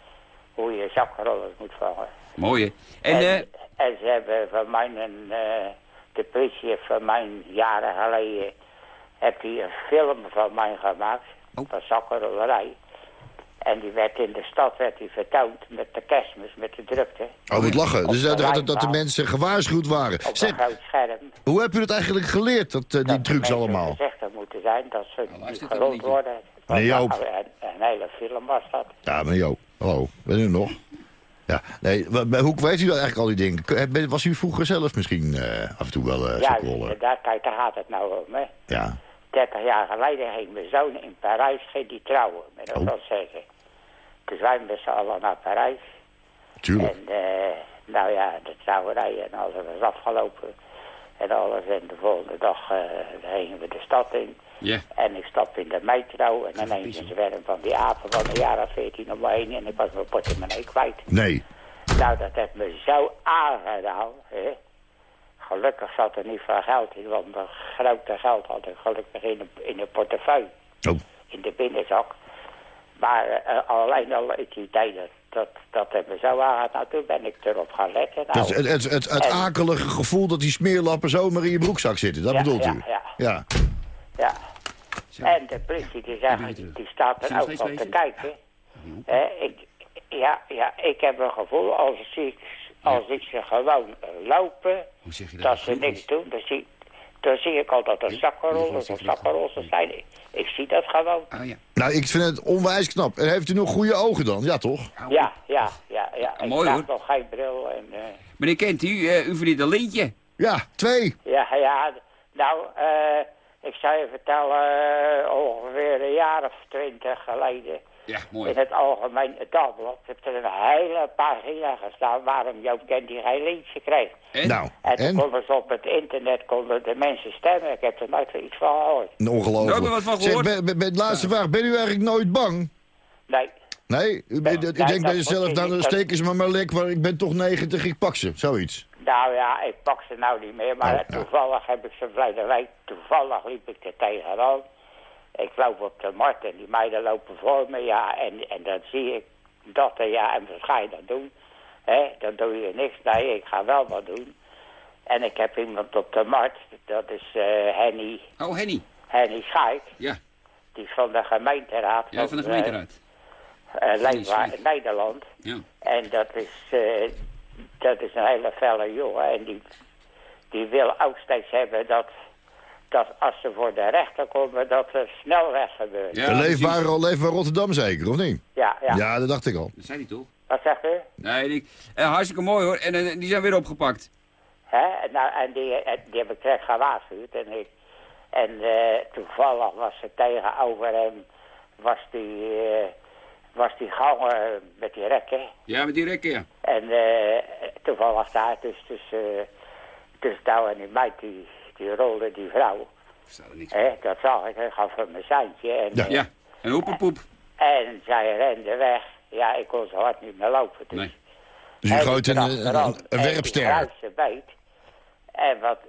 S11: Hoe je zakrollers moet vangen.
S3: Mooi? En,
S11: En,
S3: eh,
S11: en ze hebben van mij een, eh, de politie heeft van mij jaren geleden, heb hij een film van mij gemaakt. Van zakkerollerij. En die werd in de stad werd die vertoond met de kerstmis, met de drukte.
S6: Oh, wat lachen.
S11: Op
S6: Dus
S11: de
S6: dat, dat, dat de mensen gewaarschuwd waren.
S11: Op
S6: Zeg,
S11: een groot scherm.
S6: hoe heb u dat eigenlijk geleerd, dat, eh, die
S11: dat
S6: trucs allemaal?
S11: gezegd had moeten zijn dat ze niet gerold
S3: niet.
S11: worden.
S6: Meneer Joop.
S11: Nou, Een, een hele film was dat.
S6: Ja, meneer Jo. Hallo, bent u nog? Ja, nee, hoe weet u dat eigenlijk al die dingen? Ben- Was u vroeger zelf misschien eh, af en toe wel eh
S11: ja, daar, kijk, daar gaat het nou om. Hè.
S6: Ja.
S11: 30 jaar geleden ging mijn zoon in Parijs ging die trouwen met een
S6: Oh.
S11: Française. Dus wij met z'n allen naar Parijs.
S6: Tuurlijk.
S11: En eh, nou ja, de trouwerij en alles was afgelopen. En alles. En de volgende dag eh, gingen we de stad in.
S3: ja.
S11: En ik stap in de metro en ineens een zwerm van die apen van jaar of 14 om me heen. En ik was mijn portemonnee kwijt.
S6: Nee.
S11: Nou, dat heeft me zo aangedaan. Hè. Gelukkig zat er niet veel geld in, want mijn grote geld had ik gelukkig in de, in de portefeuille,
S6: Oh.
S11: in de binnenzak. Maar eh, alleen al het idee, dat, dat, dat me zo aangedaan. Nou, toen ben ik erop gaan letten. Nou,
S6: Dat, het, het, het, het
S11: en-
S6: akelige gevoel dat die smeerlappen zomaar in je broekzak zitten, dat
S11: Ja,
S6: bedoelt
S11: ja,
S6: u?
S11: ja.
S6: ja.
S11: Ja. En de politie die, zegt, die staat er ook op te kijken. Hè, ik, ja, ja, ik heb een gevoel als ik, als ik ze gewoon eh, lopen,
S3: Hoe zeg je dat?
S11: dat ze niks doen, dan zie, dan zie ik al dat er zakkenrollers of zakkenrollers zijn. Ik zie dat gewoon.
S3: Oh ja.
S6: Nou, ik vind het onwijs knap. En heeft u nog goede ogen dan? Ja, toch?
S11: Ja, ja, ja, ja. Ik
S3: mooi,
S11: draag
S3: hoor.
S11: nog geen bril en... eh,
S3: Meneer Kent, u, eh, u verdient een lintje.
S6: Ja, twee.
S11: Ja, ja. Nou, eh, ik zou je vertellen, ongeveer een jaar of twintig geleden...
S3: Ja, mooi.
S11: In het algemeen dagblad heeft er een hele pagina gestaan waarom Joop Kent geen lintje kreeg.
S3: En?
S6: Nou,
S11: En toen
S6: en?
S11: konden ze op het internet konden de mensen stemmen. Ik heb er nooit iets van gehoord.
S6: Ongelooflijk.
S3: Meer wat van
S6: Zeg,
S3: gehoord?
S6: ben- ben- laatste vraag. Ben u eigenlijk nooit bang?
S11: Nee,
S6: Nee? U,
S11: nee,
S6: denkt
S11: dat
S6: bij
S11: moet
S6: jezelf,
S11: je
S6: nou dan steken ze me maar lek, maar ik ben toch 90, ik pak ze. Zoiets.
S11: nou ja, ik pak ze nou niet meer. Maar
S6: Oh, ja.
S11: toevallig heb ik ze verleden week, toevallig liep ik er tegenaan. Ik loop op de markt en die meiden lopen voor me, ja. En, en dan zie ik dat er, ja, en wat ga je dan doen? Hè, dan doe je niks. Nee, ik ga wel wat doen. En ik heb iemand op de markt, dat is eh, Henny,
S3: Oh, Henny.
S11: Henny Schaik.
S3: Ja,
S11: Die is van de gemeenteraad.
S3: ja van de
S11: eh,
S3: gemeenteraad.
S11: eh,
S3: Schaik.
S11: Nederland.
S3: Ja.
S11: En dat is, eh, dat is een hele felle jongen. En die, die wil ook steeds hebben dat, dat als ze voor de rechter komen, dat er snelweg gebeurt.
S3: Ja,
S6: leefbare, leefbaar Rotterdam zeker, of niet?
S11: Ja, ja.
S6: Ja, dat dacht ik al.
S3: Dat zei hij toch?
S11: Wat zegt u?
S3: Nee, die, eh, hartstikke mooi hoor. En eh, die zijn weer opgepakt.
S11: Hè? En Nou, en die, en die heb ik direct gewaarschuwd. En, ik, en eh, toevallig was ze tegenover hem, was die, eh, was die ganger met die rekken.
S3: Ja, met die rekken, ja.
S11: En eh, toevallig daar, dus, dus, eh dus nou en die meid, die, die rolde die vrouw.
S3: Er
S11: Hè, dat zag ik, ik gaf hem een seintje. En,
S6: Ja.
S3: Ja, en hoepenpoep.
S11: en zij rende weg. Ja, ik kon zo hard niet meer lopen. Dus.
S3: Nee.
S6: Dus je gooit een, een, een, een
S11: En die
S6: werpster.
S11: beet. En, wat,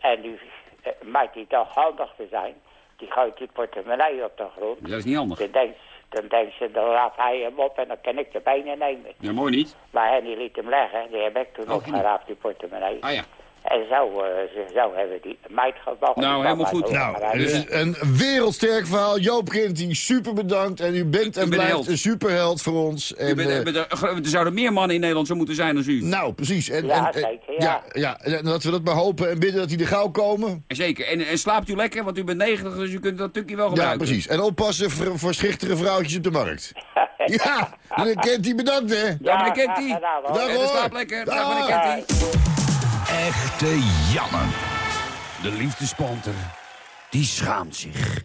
S11: en die eh, meid die toch handig te zijn, die gooit die portemonnee op de grond.
S3: Dat is niet handig.
S11: Dan denkt, dan denkt ze, dan laat hij hem op en dan kan ik de benen nemen.
S3: Ja, mooi niet.
S11: Maar Henny liet hem leggen, die heb ik toen
S3: Oh,
S11: opgeraapt, die portemonnee.
S3: Ah ja.
S11: En zo, eh, ze, zo hebben die meid gebakken.
S3: Nou, helemaal goed.
S6: Nou, dus een wereldsterk verhaal. Joop Ginty, super bedankt. En u bent en blijft
S3: held.
S6: een superheld voor ons. En,
S3: bent,
S6: eh,
S3: eh, er zouden meer mannen in Nederland zo moeten zijn als u.
S6: nou, precies. En,
S11: Ja,
S6: en,
S11: zeker, ja.
S6: ja. Ja, en laten we dat maar hopen en bidden dat die er gauw komen.
S3: Zeker. En, en slaapt u lekker, want u bent 90, dus u kunt dat tukje wel
S6: Ja,
S3: gebruiken.
S6: precies. En oppassen voor, voor schichtere vrouwtjes op de markt. Ja, meneer Kenty, bedankt hè.
S3: Ja, meneer
S11: hoor.
S6: Dag,
S3: En
S6: hoor.
S3: dan slaap lekker. Dag,
S6: Dag.
S3: meneer Kenty.
S7: Echte Janne.
S12: De liefdespanter, die schaamt zich.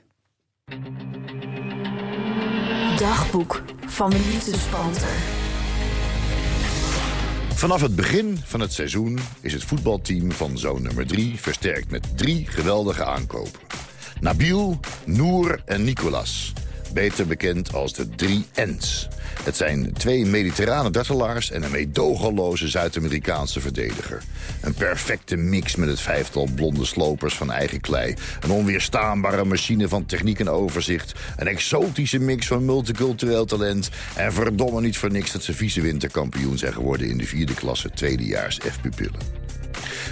S13: Dagboek van de liefdespanter.
S6: Vanaf het begin van het seizoen is het voetbalteam van zoon nummer 3 versterkt met drie geweldige aankopen. Nabil, Noor en Nicolas. Beter bekend als de drie N's. Het zijn twee mediterrane dartelaars en een meedogenloze Zuid-Amerikaanse verdediger. Een perfecte mix met het vijftal blonde slopers van eigen klei. Een onweerstaanbare machine van techniek en overzicht. Een exotische mix van multicultureel talent. En verdomme niet voor niks dat ze vice-winterkampioen zijn geworden... in de vierde klasse tweedejaars F-pupillen.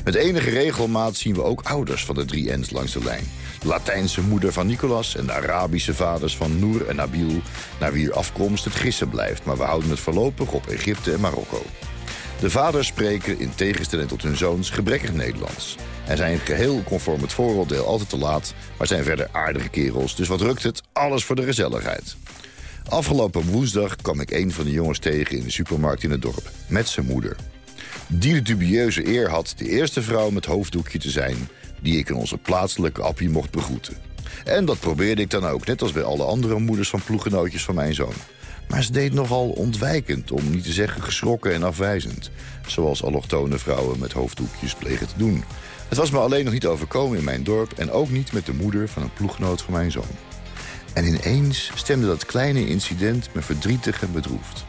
S6: Met enige regelmaat zien we ook ouders van de drie N's langs de lijn. De Latijnse moeder van Nicolas en de Arabische vaders van Noor en Nabil... naar wier afkomst het gissen blijft, maar we houden het voorlopig op Egypte en Marokko. De vaders spreken, in tegenstelling tot hun zoons, gebrekkig Nederlands. En zijn geheel conform het vooroordeel altijd te laat... maar zijn verder aardige kerels, dus wat rukt het? Alles voor de gezelligheid. Afgelopen woensdag kwam ik een van de jongens tegen in de supermarkt in het dorp. Met zijn moeder. Die de dubieuze eer had de eerste vrouw met hoofddoekje te zijn... die ik in onze plaatselijke appie mocht begroeten. En dat probeerde ik dan ook, net als bij alle andere moeders van ploeggenootjes van mijn zoon. Maar ze deed nogal ontwijkend, om niet te zeggen geschrokken en afwijzend. Zoals allochtone vrouwen met hoofddoekjes plegen te doen. Het was me alleen nog niet overkomen in mijn dorp... en ook niet met de moeder van een ploeggenoot van mijn zoon. En ineens stemde dat kleine incident me verdrietig en bedroefd.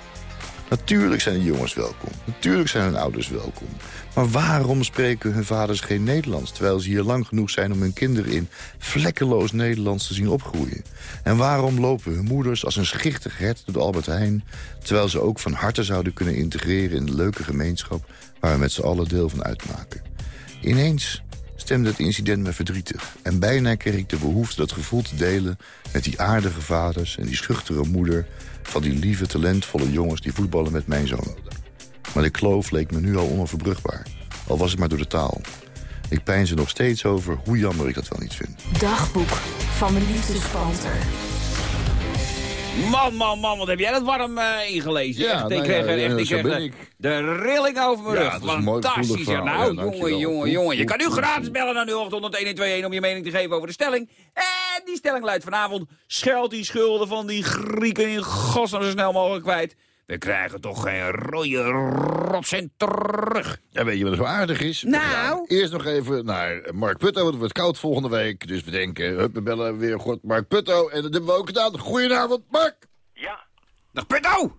S6: Natuurlijk zijn de jongens welkom. Natuurlijk zijn hun ouders welkom. Maar waarom spreken hun vaders geen Nederlands... terwijl ze hier lang genoeg zijn om hun kinderen in vlekkeloos Nederlands te zien opgroeien? En waarom lopen hun moeders als een schichtig hert door de Albert Heijn... terwijl ze ook van harte zouden kunnen integreren in de leuke gemeenschap... waar we met z'n allen deel van uitmaken? Ineens stemde het incident me verdrietig. En bijna kreeg ik de behoefte dat gevoel te delen... met die aardige vaders en die schuchtere moeder... van die lieve, talentvolle jongens die voetballen met mijn zoon. Maar de kloof leek me nu al onoverbrugbaar. Al was het maar door de taal. Ik pijns er nog steeds over hoe jammer ik dat wel niet vind.
S13: Dagboek van de liefdespanter.
S3: Man, man, man, wat heb jij dat warm eh, ingelezen?
S6: Ja,
S3: echt,
S6: nou
S3: ik kreeg, er-
S6: ja,
S3: echt, ik kreeg de, rilling over mijn
S6: Ja,
S3: rug. Fantastisch. Ja,
S6: verhaal.
S3: nou,
S6: Ja,
S3: jongen, jongen, jongen. Je kan nu gratis bellen naar 0800 om je mening te geven over de stelling. En die stelling luidt vanavond... Scheld die schulden van die Grieken in godsnaam zo snel mogelijk kwijt. We krijgen toch geen rode rotcent terug.
S6: Ja, weet je wat zo aardig is?
S3: Nou?
S6: Eerst nog even naar Mark Putto, want het wordt koud volgende week. Dus we denken, hup, we bellen weer goed Mark Putto. En dat hebben we ook gedaan. Goedenavond, Mark!
S14: Ja,
S3: Dag Putto!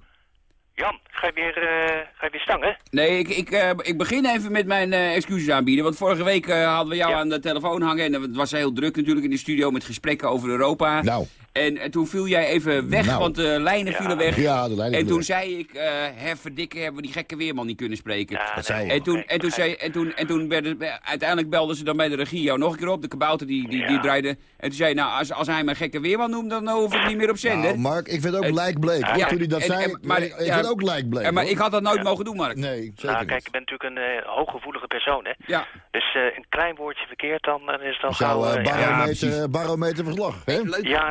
S14: Jan, ga je weer, eh, ga je weer stangen?
S3: Nee, ik, ik, eh, ik begin even met mijn eh, excuses aanbieden. Want vorige week hadden we jou aan de telefoon hangen. En het was heel druk natuurlijk in de studio met gesprekken over Europa.
S6: Nou.
S3: En, eh, toen viel jij even weg,
S6: Nou.
S3: want de lijnen vielen weg.
S6: Ja, de lijnen
S3: En toen
S6: weg.
S3: zei ik, eh hè, verdikken, hebben we die gekke weerman niet kunnen spreken.
S6: Dat zei je.
S3: En toen, en toen, zei, en toen, en toen werden, uiteindelijk belden ze dan bij de regie jou nog een keer op. De kabouter die, die, die draaide. En toen zei je, nou, als, als hij me gekke weerman noemt, dan hoef ik niet meer op zender.
S6: Nou, Mark, ik vind ook
S3: En-
S6: lijkbleek.
S3: Ja,
S6: Toen hij dat
S3: en-
S6: zei,
S3: en- maar-
S6: ik
S3: ja,
S6: vind ook lijkbleek.
S3: En maar
S6: hoor.
S3: ik had dat nooit mogen doen, Mark.
S6: Nee, zeker
S14: Nou,
S6: niet.
S14: kijk, ik ben natuurlijk een eh, hooggevoelige persoon, hè.
S3: Ja.
S14: Dus eh, een klein woordje verkeerd, dan, dan is
S6: eh,
S14: eh, ja.
S6: barometer, barometerverslag, hè?
S3: Leuk,
S14: Ja,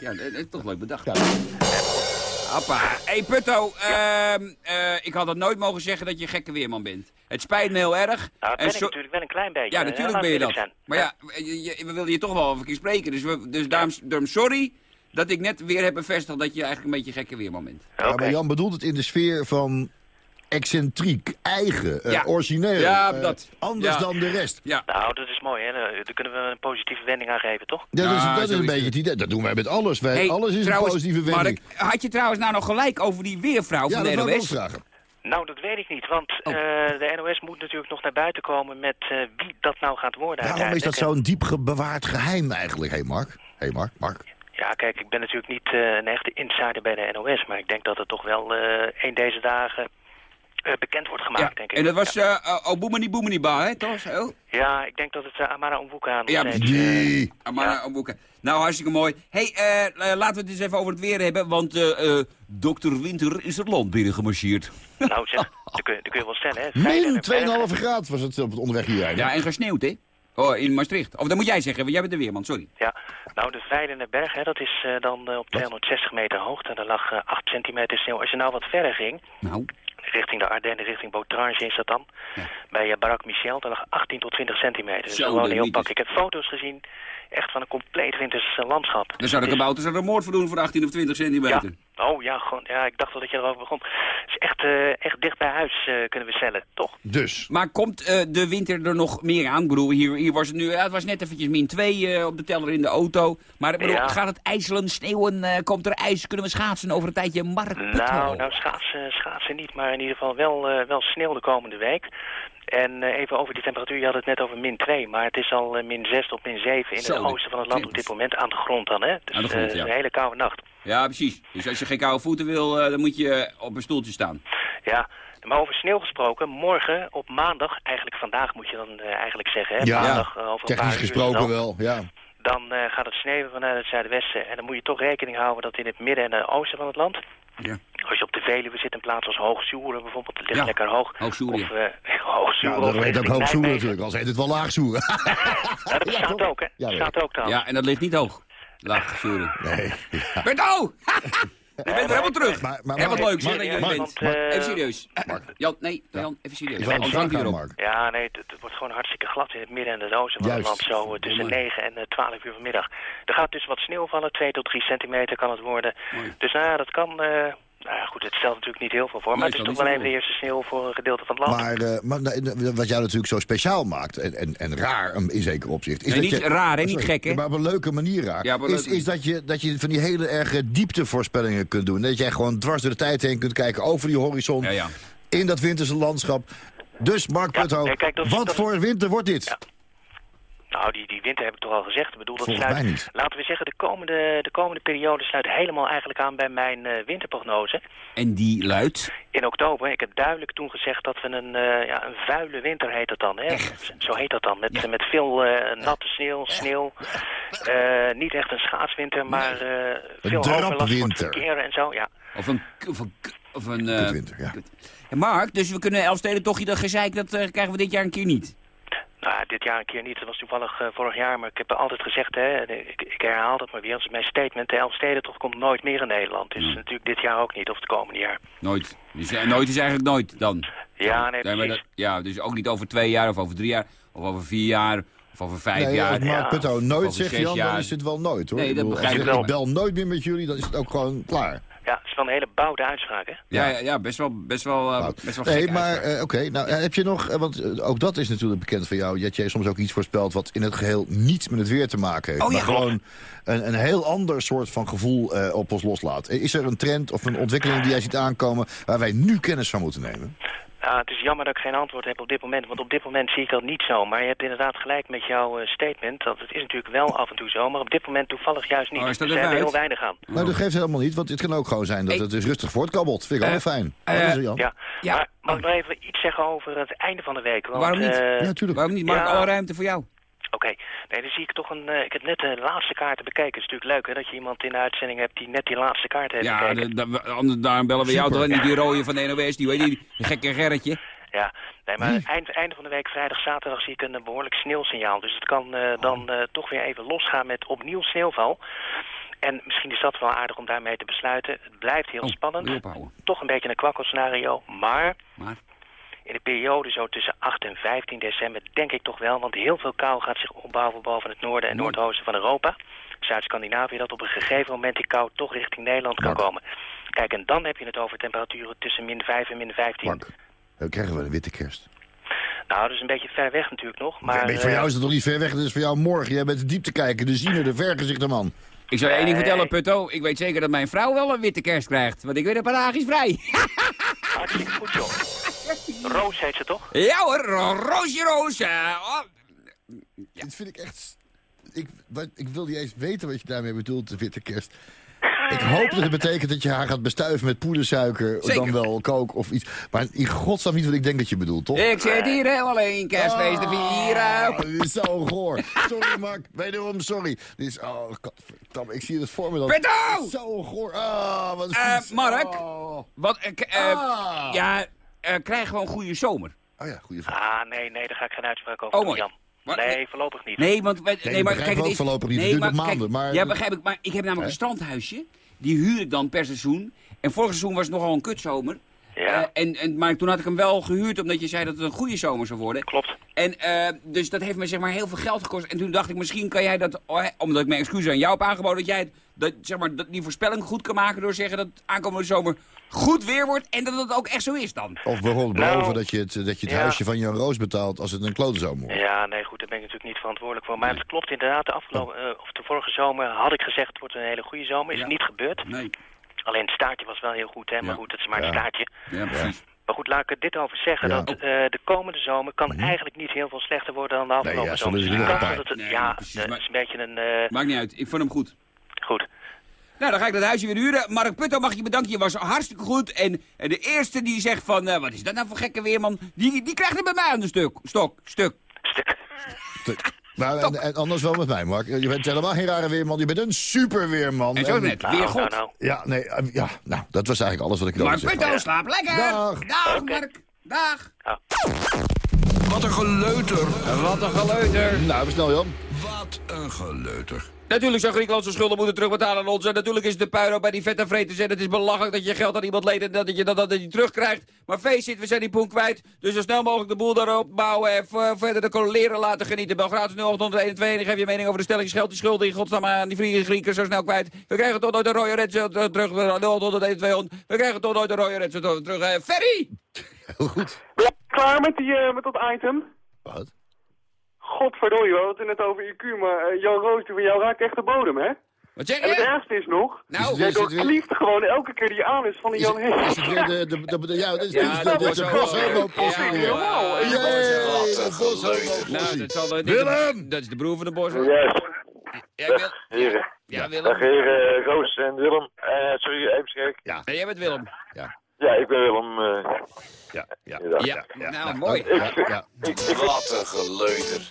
S3: Ja, dat is toch leuk bedacht. Appa. hey, Putto, ehm, eh, ik had het nooit mogen zeggen dat je een gekke weerman bent. Het spijt me heel erg.
S14: Nou, dat
S3: En
S14: ben ik natuurlijk wel een klein beetje.
S3: Ja, natuurlijk ben je dat.
S14: zijn.
S3: Maar ja, je- je- we willen je toch wel even een keer spreken. Dus, we, dus daarom, daarom sorry dat ik net weer heb bevestigd dat je eigenlijk een beetje een gekke weerman bent.
S6: Ja, maar Jan bedoelt het in de sfeer van excentriek, eigen, eh, origineel.
S3: Ja,
S6: eh. Anders
S3: Ja.
S6: dan de rest.
S3: Ja.
S14: Nou, dat is mooi, hè. Daar daar kunnen we een positieve wending aan geven, toch?
S6: Dat is,
S3: Ja,
S6: dat is een beetje
S3: het.
S6: idee. Dat doen wij met alles. Wij,
S3: Hey,
S6: alles is
S3: trouwens,
S6: een positieve wending.
S3: Mark, had je trouwens nou nog gelijk over die weervrouw
S6: ja,
S3: van de NOS?
S6: vragen.
S14: Nou, dat weet ik niet, want
S3: Oh.
S14: eh, de NOS moet natuurlijk nog naar buiten komen met eh, wie dat nou gaat worden
S6: Waarom is dat zo'n diep bewaard geheim eigenlijk? Hé, hey Mark? Hé, hey Mark? Mark?
S14: Ja, kijk, ik ben natuurlijk niet eh, een echte insider bij de NOS, maar ik denk dat het toch wel eh een deze dagen eh, bekend wordt gemaakt,
S3: Ja,
S14: denk ik.
S3: en dat was eh uh, Oboemeni Boemeniba, hè, toch? Zo?
S14: Ja, ik denk dat het uh, Amara Ombuka nog
S3: Ja,
S14: eh,
S3: Amara Ombuka. Nou, hartstikke mooi. hey, eh, eh, laten we het eens even over het weer hebben, want eh eh dokter Winter is het land binnengemarcheerd.
S14: Nou zeg, dat kun, dat kun je wel stellen, hè.
S6: Min
S14: en
S6: 2,5 graad was het op het onderweg hierheen.
S3: Ja, en gesneeuwd, hè? Oh, in Maastricht. Of dat moet jij zeggen, want jij bent de weerman, sorry.
S14: Ja, nou de Veilende Berg, hè, dat is eh, dan eh, op 260 meter hoogte. Daar lag eh, 8 centimeter sneeuw. Als je nou wat verder ging,
S3: Nou,
S14: richting de Ardennen, richting Botrange is dat dan. Bij uh, Barak Michel, daar lag 18 tot 20 centimeter. Dus gewoon heel pak. Ik heb foto's gezien, echt van een compleet winters eh, landschap.
S3: dan zou de
S14: Het is-
S3: kabouters er een moord voor doen voor 18 of 20 centimeter.
S14: Oh ja, gewoon, ja, ik dacht wel dat je erover begon. Het is echt, eh, echt dicht bij huis, eh, kunnen we stellen, toch?
S6: Dus.
S3: Maar komt eh, de winter er nog meer aan? Ik bedoel, hier, hier was het nu, ja, het was net eventjes min 2 op de teller in de auto. Maar ik bedoel,
S14: Ja.
S3: gaat het ijselen, sneeuwen, eh, komt er ijs, kunnen we schaatsen over een tijdje? Mark.
S14: Nou, nou schaatsen, schaatsen niet, maar in ieder geval wel, wel sneeuw de komende week. En eh, even over die temperatuur, je had het net over min 2, maar het is al eh, min 6 tot min 7 in
S3: Zo,
S14: het oosten van het land op dit moment aan de grond dan, hè? Dus
S3: Aan de grond,
S14: eh, het is
S3: ja.
S14: een hele koude nacht.
S3: Ja, precies. Dus als je geen koude voeten wil, dan moet je op een stoeltje staan.
S14: Ja, maar over sneeuw gesproken, morgen op maandag, eigenlijk vandaag moet je dan eigenlijk zeggen, hè?
S6: Ja,
S14: maandag, over een
S6: technisch
S14: paar uur
S6: gesproken
S14: dan.
S6: wel, ja.
S14: Dan eh, gaat het sneeuwen vanuit het zuidwesten. En dan moet je toch rekening houden dat in het midden en het oosten van het land...
S3: Ja.
S14: Als je op de Veluwe zit in plaats als Hoogzoeren bijvoorbeeld, het ligt
S3: Ja,
S14: lekker hoog.
S3: Hoogzoeren,
S14: Of uh, Hoogzoeren.
S6: Ja,
S14: of
S6: dat heet ook hoogzoeren natuurlijk, als heet het wel laagzoeren.
S14: Ja, dat bestaat ook, hè?
S6: Ja,
S14: Dat staat ook trouwens.
S3: Ja, en dat ligt niet hoog. Laag zuren.
S6: Nee.
S3: Berto! Je bent er helemaal terug.
S6: Maar- maar-
S3: wat leuk, zeg
S6: maar-
S3: dat je er
S6: maar-
S3: bent.
S14: want, eh,
S3: Even serieus. Jan, nee, Jan, even serieus.
S14: Ja, nee, het, het wordt gewoon hartstikke glad in het midden en het oosten van het land. Zo eh, tussen 9 en eh, 12 uur vanmiddag. Er gaat dus wat sneeuw vallen, 2 tot 3 centimeter kan het worden.
S3: Mooi.
S14: Dus nou ja, dat kan... nou ja, goed, het stelt natuurlijk niet heel veel voor.
S3: Nee,
S14: maar het is toch wel even de eerste sneeuw voor een gedeelte van het land.
S6: Maar, eh, maar nou, wat jou natuurlijk zo speciaal maakt, en, en, en raar in zekere opzicht... Is
S3: Nee,
S6: dat
S3: niet
S6: je,
S3: raar, hè, niet gek, hè?
S6: Maar op een leuke manier raar.
S3: Ja,
S6: is, is dat, je, dat je van die hele erge dieptevoorspellingen kunt doen. Dat jij gewoon dwars door de tijd heen kunt kijken over die horizon...
S3: Ja, ja.
S6: in dat winterse landschap. Dus, Mark
S14: Ja,
S6: Putto,
S14: nee, kijk, dat is-
S6: wat
S14: dat
S6: voor winter wordt dit?
S14: Nou, die, die winter heb ik toch al gezegd. Ik bedoel, dat
S6: Volgens
S14: sluit,
S6: mij niet.
S14: laten we zeggen, de komende, de komende periode sluit helemaal eigenlijk aan bij mijn eh, winterprognose.
S3: En die luidt?
S14: In oktober, ik heb duidelijk toen gezegd dat we een, eh, ja, een vuile winter heet dat dan. Hè? Zo heet dat dan, met, met veel eh, natte sneeuw, sneeuw. Niet echt een schaatswinter, maar veel overlast voor het verkeer en zo. Ja.
S3: Of een... Of een Of een...
S6: Kutwinter, ja.
S3: Mark, dus we kunnen Elfsteden toch dat gezeik, dat krijgen we dit jaar een keer niet.
S14: Nou, dit jaar een keer niet. Dat was toevallig eh, vorig jaar, maar ik heb altijd gezegd, hè, en ik, ik herhaal dat maar weer, als mijn statement, de Elfstedentocht komt nooit meer in Nederland. Dus natuurlijk dit jaar ook niet, of het komende jaar.
S3: Nooit. Dus nooit is eigenlijk nooit dan.
S14: Ja, nee,
S3: maar
S14: precies.
S3: dat- ja, dus ook niet over twee jaar of over drie jaar of over vier jaar of over vijf
S6: Nee,
S3: jaar.
S6: Mark Putto nooit zegt, Jan, dan is het wel nooit, hoor.
S3: Nee, dat
S6: bedoel,
S3: begrijp ik
S6: je
S3: wel.
S6: ik bel nooit meer met jullie, dan is het ook gewoon klaar.
S14: Ja, het is wel een hele bouwde uitspraak, hè?
S3: Ja, ja, ja, best wel, best wel, eh, best wel
S6: Nee,
S3: gek
S6: maar eh, oké. Nou, eh, heb je nog, want ook dat is natuurlijk bekend van jou, dat jij soms ook iets voorspelt wat in het geheel niets met het weer te maken heeft.
S14: Oh, ja,
S6: maar gewoon een, een heel ander soort van gevoel eh, op ons loslaat. Is er een trend of een ontwikkeling die jij ziet aankomen waar wij nu kennis van moeten nemen?
S14: Ja, het is jammer dat ik geen antwoord heb op dit moment, want op dit moment zie ik dat niet zo. Maar je hebt inderdaad gelijk met jouw eh, statement, dat het is natuurlijk wel af en toe zo, maar op dit moment toevallig juist niet.
S3: Oh, is dat
S14: dus we
S3: even
S14: hebben heel weinig aan.
S6: Nou, dat geeft helemaal niet, want het kan ook gewoon zijn dat het dus rustig voortkabbelt. Vind ik ook
S3: Eh,
S6: wel fijn.
S3: eh,
S6: Wat is er, Jan?
S14: Ja,
S3: Ja.
S14: maar mag ik nog even iets zeggen over het einde van de week? Want,
S3: Waarom niet?
S14: eh,
S6: Ja, tuurlijk.
S3: Waarom niet? Mark,
S14: Ja.
S3: alle ruimte voor jou.
S14: Oké, nee, dan zie ik toch een... eh, ik heb net de laatste kaarten bekeken. Het is natuurlijk leuk hè, dat je iemand in de uitzending hebt die net die laatste kaart heeft
S3: Ja,
S14: bekeken.
S3: anders- daarom bellen we jou toch niet die rode van de NOS, die, weet je, die, gekke Gerritje.
S14: Ja, nee, maar eind, einde van de week, vrijdag, zaterdag, zie ik een eh, behoorlijk sneeuwsignaal. Dus het kan eh,
S3: Oh.
S14: dan eh, toch weer even losgaan met opnieuw sneeuwval. En misschien is dat wel aardig om daarmee te besluiten. Het blijft heel
S3: Oh,
S14: spannend. Toch een beetje een kwakkelscenario. Maar
S3: Maar,
S14: in de periode zo tussen 8 en 15 december denk ik toch wel. Want heel veel kou gaat zich opbouwen boven het noorden en noordoosten van Europa. Zuid-Scandinavië, dat op een gegeven moment die kou toch richting Nederland kan
S6: Mark.
S14: komen. Kijk, en dan heb je het over temperaturen tussen min 5 en min 15.
S6: Mark, dan krijgen we een witte kerst.
S14: Nou, dat is een beetje ver weg natuurlijk nog. Maar,
S6: voor
S14: eh,
S6: jou is het nog niet ver weg, het is voor jou morgen. Jij bent de diepte kijken, de ziener, de vergezichte man.
S3: Ik zou je één ding vertellen, Putto. Ik weet zeker dat mijn vrouw wel een witte kerst krijgt. Want ik weet een pelagisch vrij.
S14: Hartstikke goed, joh. Roos heet ze toch?
S3: ja hoor, Ro- Roosje Roos. eh, oh.
S6: Dit vind ik echt... Ik, wat, ik wil niet eens weten wat je daarmee bedoelt, de witte kerst. Ik hoop dat het betekent dat je haar gaat bestuiven met poedersuiker,
S3: Zeker.
S6: dan wel kook of iets. Maar in godsnaam niet wat ik denk dat je bedoelt, toch?
S3: Ik zit hier heel alleen kerstfeest te vieren.
S6: Dit is zo goor. Sorry, Mark. Wederom sorry. Dit is... Oh, godverdamme, ik zie het voor me dan. Zo goor. Ah, wat
S3: Eh,
S6: vies.
S3: Mark?
S6: Oh.
S3: Wat, eh, eh,
S6: Ah.
S3: ja, eh, krijg gewoon een goede zomer.
S6: Oh ja, goede vraag.
S14: Ah, nee, nee, daar ga ik geen uitspraak over
S3: Oh,
S14: doen,
S3: mooi.
S14: Jan.
S3: Maar-
S14: nee, voorlopig niet.
S3: Nee, want...
S6: Nee,
S3: Nee, maar kijk,
S6: ik
S3: het is...
S6: voorlopig niet. Het duurt nog maanden,
S3: kijk,
S6: maar-
S3: Ja, begrijp ik. Maar ik heb namelijk een strandhuisje. Die huur ik dan per seizoen. En vorig seizoen was het nogal een kutzomer.
S14: Ja.
S3: Eh, en, en, maar toen had ik hem wel gehuurd omdat je zei dat het een goede zomer zou worden.
S14: Klopt.
S3: En eh, dus dat heeft me zeg maar heel veel geld gekost. En toen dacht ik, misschien kan jij dat, oh, omdat ik mijn excuus aan jou heb aangeboden, dat jij het, dat, zeg maar, dat die voorspelling goed kan maken door te zeggen dat het aankomende zomer goed weer wordt en dat het ook echt zo is dan.
S6: Of bijvoorbeeld
S14: Nou,
S6: beloven dat je het, dat je het
S14: ja.
S6: huisje van Jan Roos betaalt als het een klote zomer wordt.
S14: Ja, nee, goed, daar ben ik natuurlijk niet verantwoordelijk voor. Maar het klopt inderdaad, de afgelopen, eh, of de vorige zomer had ik gezegd het wordt een hele goede zomer. Is
S3: Ja.
S14: niet gebeurd.
S3: Nee.
S14: Alleen het staartje was wel heel goed, hè. Maar
S3: Ja.
S14: goed, het is maar een
S6: Ja.
S14: staartje.
S3: Ja, precies.
S14: Maar goed, laat ik er dit over zeggen.
S6: Ja. Mhm.
S14: Dat eh, de komende zomer kan eigenlijk niet heel veel slechter worden dan de afgelopen
S6: ja,
S14: zomer. Dus dat het,
S3: Nee,
S14: ja,
S3: precies,
S14: is een beetje een... eh,
S3: Maakt niet uit, ik vond hem goed.
S14: goed.
S3: Nou, dan ga ik dat huisje weer huren. Mark Putto mag je bedanken, je was hartstikke goed. En, en de eerste die zegt van, eh, wat is dat nou voor gekke weerman, die, die krijgt hem bij mij aan de stuk. Stok, stuk.
S14: Stuk.
S6: Nou, en, en anders wel met mij, Mark. Je bent helemaal geen rare weerman. Je bent een super weerman.
S3: En zo net, weer
S14: Nou,
S3: goed.
S14: nou, nou.
S6: Ja, nee, eh, ja, nou, dat was eigenlijk alles wat ik wilde
S3: Mark
S6: zeggen.
S3: Putto, slaap lekker.
S6: Dag.
S3: Dag,
S14: Oké.
S3: Mark. Dag.
S7: Wat een geleuter.
S3: Wat een geleuter.
S6: Nou, even snel, Jan.
S7: Wat een geleuter.
S3: Natuurlijk zou Griekenland zijn schulden moeten terugbetalen aan ons. En natuurlijk is het de puinhoop bij die vette vreten en Het is belachelijk dat je geld aan iemand leent en dat je dat, dat, dat je terugkrijgt. Maar feest zit, we zijn die poen kwijt. Dus zo snel mogelijk de boel daarop bouwen en verder de coleren laten genieten. Belgratis 0821, geef je mening over de stelling. Geld die schulden in godsnaam aan die vrienden Grieken zo snel kwijt. We krijgen toch nooit de rode red terug. 0821, we krijgen toch nooit de rode red terug. Eh, Ferry!
S6: Heel goed.
S15: Ja, klaar met, die, eh, met dat item?
S6: Wat?
S15: Godverdorie, we hadden het net over IQ, maar eh, Jan Roos, die van jou raakt echt de bodem, hè?
S3: Wat zeg
S15: En het
S3: je?
S15: ergste is nog,
S3: Nou,
S15: jij
S6: is het weer-
S15: gewoon elke keer die anus van die
S6: Is,
S15: Jan Heen.
S6: is het weer de... de, de, de- ja, dit is,
S3: Ja,
S6: dit is de,
S3: dat
S6: dit is de
S3: wordt
S6: bos
S3: wel-
S6: homo
S3: Ja, ja,
S6: de bos homo
S3: Nou, dat, zal, dat,
S6: Willem!
S3: dat is de broer van de bos.
S15: Yes.
S3: Ja, Wil-
S15: Heren.
S3: ja,
S15: Dag
S3: Willem.
S15: heren, Roos en Willem. Eh, sorry, even schrik.
S3: En jij bent Willem.
S15: Ja, ik ben Willem. eh
S6: Ja, ja,
S15: ja.
S3: Ja, nou, mooi.
S6: ja, ja.
S7: Wat een geleuter.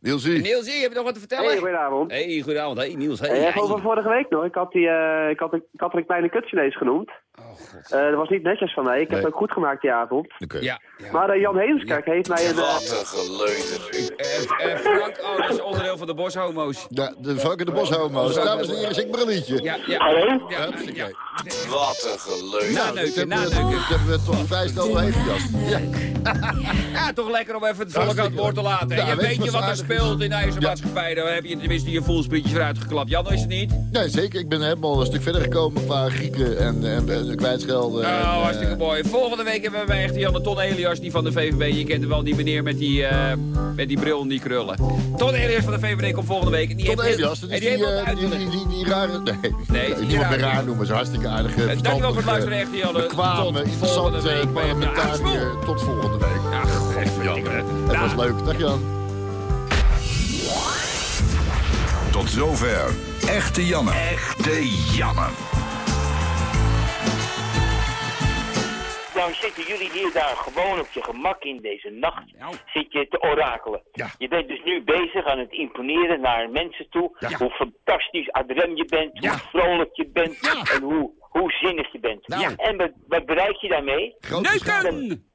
S6: Nielsie.
S3: Niels, heb je nog wat te vertellen?
S13: Hey, goedenavond.
S3: Hey, goedenavond. Hey, Niels. Hey,
S13: Hey, over vorige week nog. Ik had, die, eh, ik had, een, ik had er een kleine kutchinees genoemd.
S15: Eh, dat was niet netjes van mij. Ik heb het ook goed gemaakt die avond.
S6: Oké.
S3: Ja, ja.
S15: Maar eh, Jan Heemskerk heeft mij een... eh,
S7: Wat een geleuter.
S3: Eh, eh, Frank, oh, dat is onderdeel van de boshomo's.
S6: Ja, de Frank en de Boshomo's. Dames en heren, zing maar een liedje.
S3: Ja, ja.
S15: Hallo?
S3: Ja.
S7: Wat een geleuter.
S3: Na
S6: dit
S3: neuken, na
S6: hebben we- hebben toch vrij snel doorheen gejast. Ja.
S3: Ja, toch lekker om even het volk aan het woord te laten.
S6: Ja,
S3: je
S6: weet
S3: weet
S6: je wat
S3: er speelt in deze maatschappij. Dan heb je tenminste je voelspietjes eruit geklapt. Jan is het niet?
S6: Nee, zeker. Ik ben helemaal een stuk verder gekomen qua Grieken en, en, en kwijtschelden. en,
S3: Nou,
S6: eh,
S3: hartstikke mooi. Volgende week hebben we echt Jan de Ton Elias, die van de VVB. Je kent hem wel, die meneer met die, eh, met die bril en die krullen. Ton Elias van de VVD komt volgende week. En die heeft-
S6: Elias, dat
S3: en
S6: is
S3: die
S6: die, eh, die, die, rare... Nee,
S3: Nee,
S6: die raar noemen. Zo hartstikke aardige,
S3: Eh, Dankjewel voor het luisteren, echt Jan.
S6: bekwame, interessante parlementariër. Tot volgende week.
S3: Ach,
S6: Jan, het was leuk. Dag Jan.
S7: Tot zover. Echte Janne. Echte Janne.
S16: Nou zitten jullie hier daar gewoon op je gemak in deze nacht. Zit je te orakelen. Je bent dus nu bezig aan het imponeren naar mensen toe. Hoe fantastisch adrem je bent. Hoe vrolijk je bent. En hoe, hoe zinnig je bent. En wat, wat bereik je daarmee?
S3: Neuken!